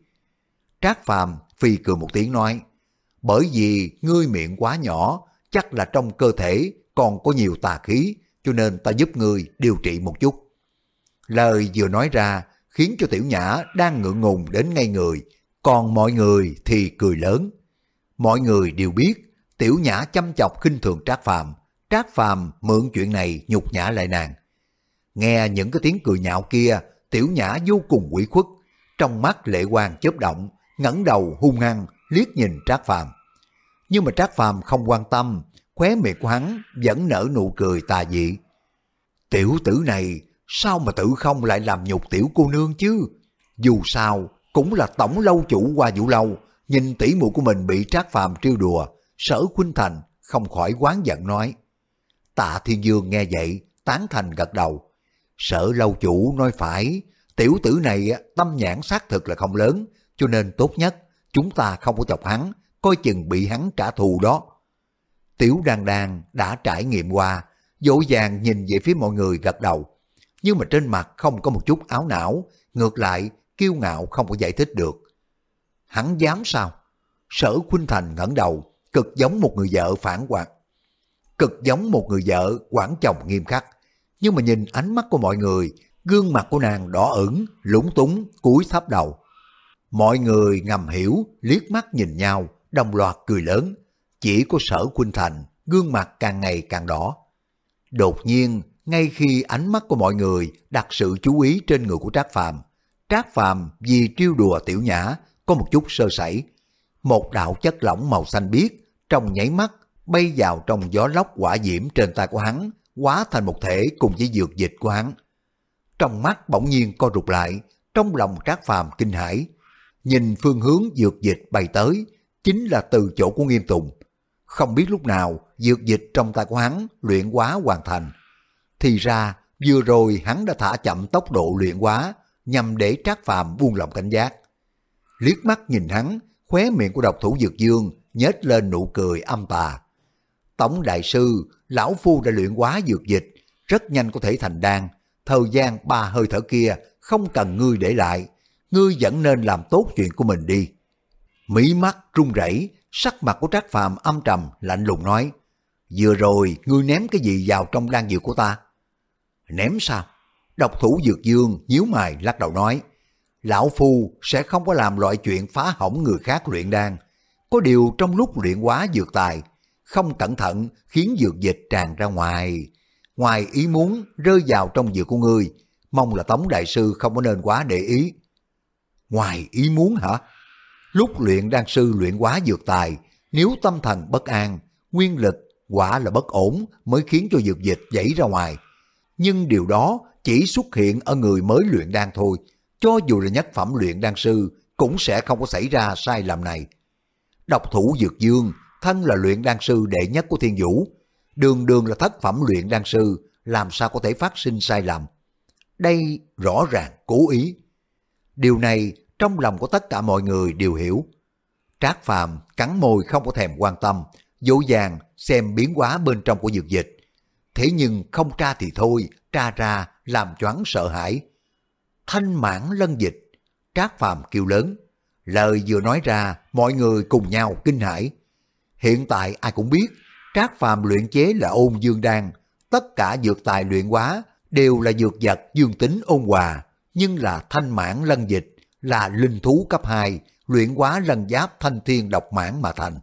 Trác Phàm phi cười một tiếng nói: "Bởi vì ngươi miệng quá nhỏ, chắc là trong cơ thể còn có nhiều tà khí, cho nên ta giúp ngươi điều trị một chút." Lời vừa nói ra khiến cho Tiểu Nhã đang ngượng ngùng đến ngay người, còn mọi người thì cười lớn. Mọi người đều biết Tiểu Nhã chăm chọc khinh thường Trác Phàm, Trác Phàm mượn chuyện này nhục nhã lại nàng. Nghe những cái tiếng cười nhạo kia, Tiểu Nhã vô cùng quỷ khuất, trong mắt lệ quang chớp động, ngẩng đầu hung hăng liếc nhìn Trác Phàm. Nhưng mà Trác Phàm không quan tâm, khóe miệng của hắn vẫn nở nụ cười tà dị. Tiểu tử này sao mà tự không lại làm nhục tiểu cô nương chứ? Dù sao, cũng là tổng lâu chủ qua vũ lâu, nhìn tỷ muội của mình bị trác phàm trêu đùa, sở khuynh thành không khỏi quán giận nói. Tạ Thiên Dương nghe vậy, tán thành gật đầu. Sở lâu chủ nói phải, tiểu tử này tâm nhãn xác thực là không lớn, cho nên tốt nhất chúng ta không có chọc hắn, coi chừng bị hắn trả thù đó. Tiểu đan đan đã trải nghiệm qua, dỗ dàng nhìn về phía mọi người gật đầu nhưng mà trên mặt không có một chút áo não, ngược lại kiêu ngạo không có giải thích được. Hắn dám sao? Sở Khuynh Thành ngẩng đầu, cực giống một người vợ phản quạt. Cực giống một người vợ quản chồng nghiêm khắc. Nhưng mà nhìn ánh mắt của mọi người, gương mặt của nàng đỏ ửng, lúng túng, cúi thấp đầu. Mọi người ngầm hiểu, liếc mắt nhìn nhau, đồng loạt cười lớn. Chỉ có sở Khuynh Thành, gương mặt càng ngày càng đỏ. Đột nhiên, ngay khi ánh mắt của mọi người đặt sự chú ý trên người của Trác Phàm. Trác Phàm vì trêu đùa tiểu nhã có một chút sơ sẩy. Một đạo chất lỏng màu xanh biếc trong nháy mắt bay vào trong gió lốc quả diễm trên tay của hắn, hóa thành một thể cùng với dược dịch của hắn. Trong mắt bỗng nhiên co rụt lại, trong lòng Trác Phàm kinh hãi. Nhìn phương hướng dược dịch bay tới, chính là từ chỗ của Nghiêm Tùng. Không biết lúc nào dược dịch trong tay của hắn luyện quá hoàn thành thì ra, vừa rồi hắn đã thả chậm tốc độ luyện hóa, nhằm để Trác Phàm buông lòng cảnh giác. Liếc mắt nhìn hắn, khóe miệng của độc thủ Dược Dương nhếch lên nụ cười âm tà. Tổng đại sư, lão phu đã luyện quá dược dịch, rất nhanh có thể thành đan. Thời gian ba hơi thở kia không cần ngươi để lại, ngươi vẫn nên làm tốt chuyện của mình đi. Mỹ mắt run rẩy, sắc mặt của Trác Phàm âm trầm lạnh lùng nói: "Vừa rồi ngươi ném cái gì vào trong đan dược của ta?" Ném sao? Độc thủ Dược Dương nhíu mày lắc đầu nói, Lão Phu sẽ không có làm loại chuyện phá hỏng người khác luyện đan. Có điều trong lúc luyện quá dược tài, không cẩn thận khiến dược dịch tràn ra ngoài. Ngoài ý muốn rơi vào trong dược của ngươi, mong là Tống Đại Sư không có nên quá để ý. Ngoài ý muốn hả? Lúc luyện đan sư luyện quá dược tài, nếu tâm thần bất an, nguyên lực quả là bất ổn mới khiến cho dược dịch dãy ra ngoài nhưng điều đó chỉ xuất hiện ở người mới luyện đan thôi. Cho dù là nhất phẩm luyện đan sư, cũng sẽ không có xảy ra sai lầm này. Độc thủ Dược Dương, thân là luyện đan sư đệ nhất của thiên vũ, đường đường là thất phẩm luyện đan sư, làm sao có thể phát sinh sai lầm. Đây rõ ràng cố ý. Điều này trong lòng của tất cả mọi người đều hiểu. Trác Phàm cắn môi không có thèm quan tâm, dỗ dàng xem biến hóa bên trong của dược dịch, Thế nhưng không tra thì thôi, tra ra làm choáng sợ hãi. Thanh mãn lân dịch, Trác Phàm kêu lớn. Lời vừa nói ra, mọi người cùng nhau kinh hãi. Hiện tại ai cũng biết, Trác Phàm luyện chế là ôn dương đan, tất cả dược tài luyện hóa đều là dược vật dương tính ôn hòa, nhưng là thanh mãn lân dịch, là linh thú cấp 2, luyện hóa lân giáp thanh thiên độc mãn mà thành.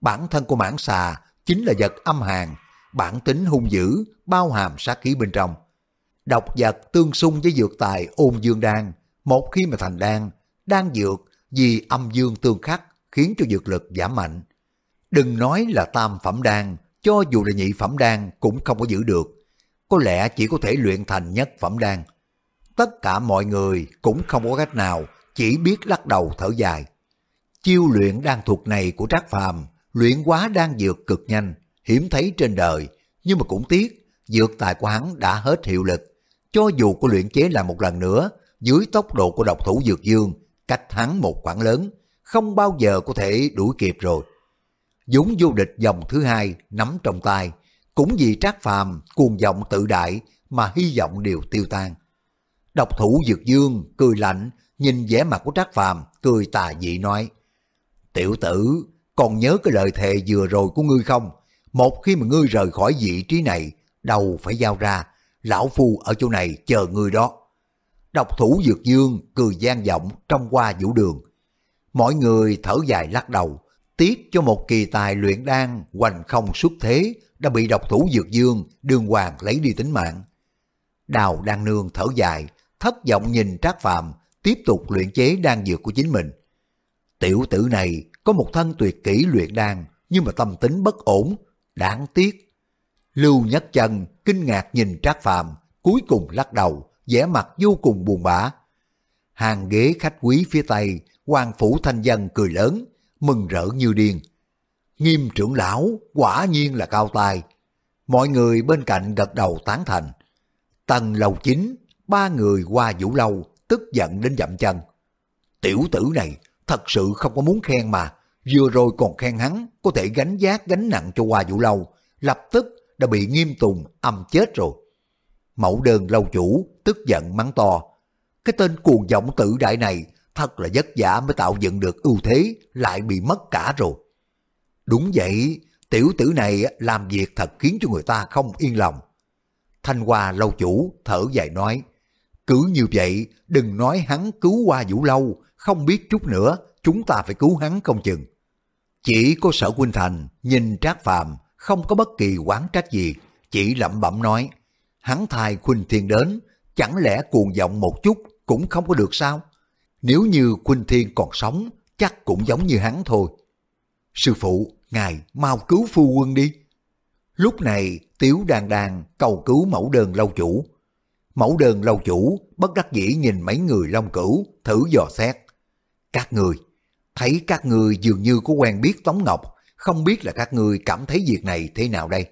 Bản thân của mãn xà chính là vật âm hàn, bản tính hung dữ, bao hàm sát khí bên trong. Độc vật tương xung với dược tài ôn dương đan, một khi mà thành đan, đan dược vì âm dương tương khắc khiến cho dược lực giảm mạnh. Đừng nói là tam phẩm đan, cho dù là nhị phẩm đan cũng không có giữ được. Có lẽ chỉ có thể luyện thành nhất phẩm đan. Tất cả mọi người cũng không có cách nào, chỉ biết lắc đầu thở dài. Chiêu luyện đan thuật này của Trác Phàm luyện quá đan dược cực nhanh, hiếm thấy trên đời, nhưng mà cũng tiếc, dược tài của hắn đã hết hiệu lực. Cho dù có luyện chế lại một lần nữa, dưới tốc độ của độc thủ dược dương, cách hắn một khoảng lớn, không bao giờ có thể đuổi kịp rồi. Dũng vô địch dòng thứ hai nắm trong tay, cũng vì trác phàm cuồng vọng tự đại mà hy vọng đều tiêu tan. Độc thủ dược dương cười lạnh, nhìn vẻ mặt của trác phàm, cười tà dị nói, Tiểu tử, còn nhớ cái lời thề vừa rồi của ngươi không? Một khi mà ngươi rời khỏi vị trí này, đầu phải giao ra, lão phu ở chỗ này chờ người đó. Độc thủ dược dương cười gian giọng trong qua vũ đường. Mọi người thở dài lắc đầu, tiếc cho một kỳ tài luyện đan hoành không xuất thế đã bị độc thủ dược dương đường hoàng lấy đi tính mạng. Đào đang nương thở dài, thất vọng nhìn Trác Phàm tiếp tục luyện chế đan dược của chính mình. Tiểu tử này có một thân tuyệt kỹ luyện đan nhưng mà tâm tính bất ổn, đáng tiếc. Lưu Nhất Chân kinh ngạc nhìn Trác Phàm cuối cùng lắc đầu, vẻ mặt vô cùng buồn bã. Hàng ghế khách quý phía Tây, quan phủ thanh dân cười lớn, mừng rỡ như điên. Nghiêm trưởng lão, quả nhiên là cao tài. Mọi người bên cạnh gật đầu tán thành. Tần lầu chính, ba người qua vũ lâu, tức giận đến dậm chân. Tiểu tử này thật sự không có muốn khen mà, vừa rồi còn khen hắn có thể gánh giác gánh nặng cho qua vũ lâu, lập tức đã bị nghiêm tùng âm chết rồi. Mẫu đơn lâu chủ tức giận mắng to. Cái tên cuồng vọng tự đại này thật là vất vả mới tạo dựng được ưu thế, lại bị mất cả rồi. Đúng vậy, tiểu tử này làm việc thật khiến cho người ta không yên lòng. Thanh Hoa lâu chủ thở dài nói, cứ như vậy đừng nói hắn cứu qua vũ lâu, không biết chút nữa chúng ta phải cứu hắn không chừng. Chỉ có sở Quynh Thành nhìn Trác Phàm không có bất kỳ quán trách gì, chỉ lẩm bẩm nói, hắn thai Khuynh Thiên đến, chẳng lẽ cuồng vọng một chút cũng không có được sao? Nếu như Khuynh Thiên còn sống, chắc cũng giống như hắn thôi. Sư phụ, ngài mau cứu phu quân đi. Lúc này, Tiếu đàn đàn cầu cứu mẫu đơn lâu chủ. Mẫu đơn lâu chủ bất đắc dĩ nhìn mấy người long cửu, thử dò xét. Các người, thấy các người dường như có quen biết Tống Ngọc, không biết là các người cảm thấy việc này thế nào đây?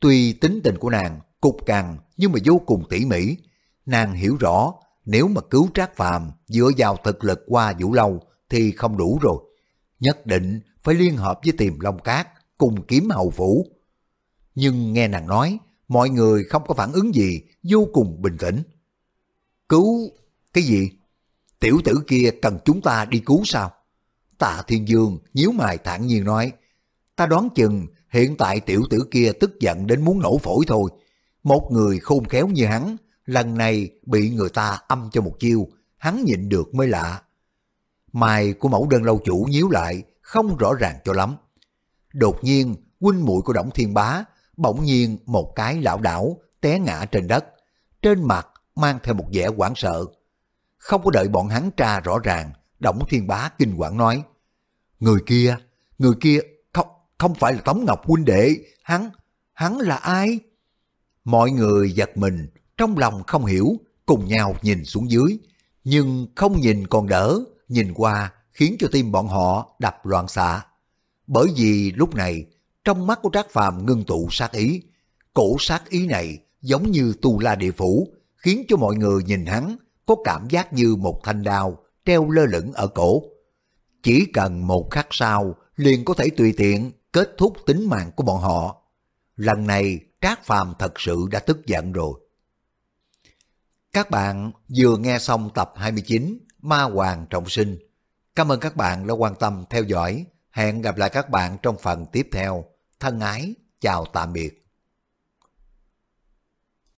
Tuy tính tình của nàng cục cằn nhưng mà vô cùng tỉ mỉ, nàng hiểu rõ nếu mà cứu Trác Phàm dựa vào thực lực qua Vũ Lâu thì không đủ rồi. Nhất định phải liên hợp với tìm Long Cát cùng kiếm hầu phủ. Nhưng nghe nàng nói, mọi người không có phản ứng gì, vô cùng bình tĩnh. Cứu cái gì? Tiểu tử kia cần chúng ta đi cứu sao? Tạ Thiên Dương nhíu mày thản nhiên nói, ta đoán chừng hiện tại tiểu tử kia tức giận đến muốn nổ phổi thôi. Một người khôn khéo như hắn, lần này bị người ta âm cho một chiêu, hắn nhịn được mới lạ. Mày của mẫu đơn lâu chủ nhíu lại, không rõ ràng cho lắm. Đột nhiên, huynh muội của Đổng Thiên Bá bỗng nhiên một cái lão đảo té ngã trên đất, trên mặt mang theo một vẻ hoảng sợ. Không có đợi bọn hắn tra rõ ràng, Đổng Thiên Bá kinh quản nói, Người kia, người kia không, không phải là Tống Ngọc huynh đệ, hắn, hắn là ai? Mọi người giật mình, trong lòng không hiểu, cùng nhau nhìn xuống dưới, nhưng không nhìn còn đỡ, nhìn qua khiến cho tim bọn họ đập loạn xạ. Bởi vì lúc này, trong mắt của Trác Phàm ngưng tụ sát ý, cổ sát ý này giống như tu la địa phủ, khiến cho mọi người nhìn hắn có cảm giác như một thanh đao treo lơ lửng ở cổ. Chỉ cần một khắc sau liền có thể tùy tiện kết thúc tính mạng của bọn họ. Lần này Trác Phàm thật sự đã tức giận rồi. Các bạn vừa nghe xong tập 29 Ma Hoàng Trọng Sinh. Cảm ơn các bạn đã quan tâm theo dõi. Hẹn gặp lại các bạn trong phần tiếp theo. Thân ái, chào tạm biệt.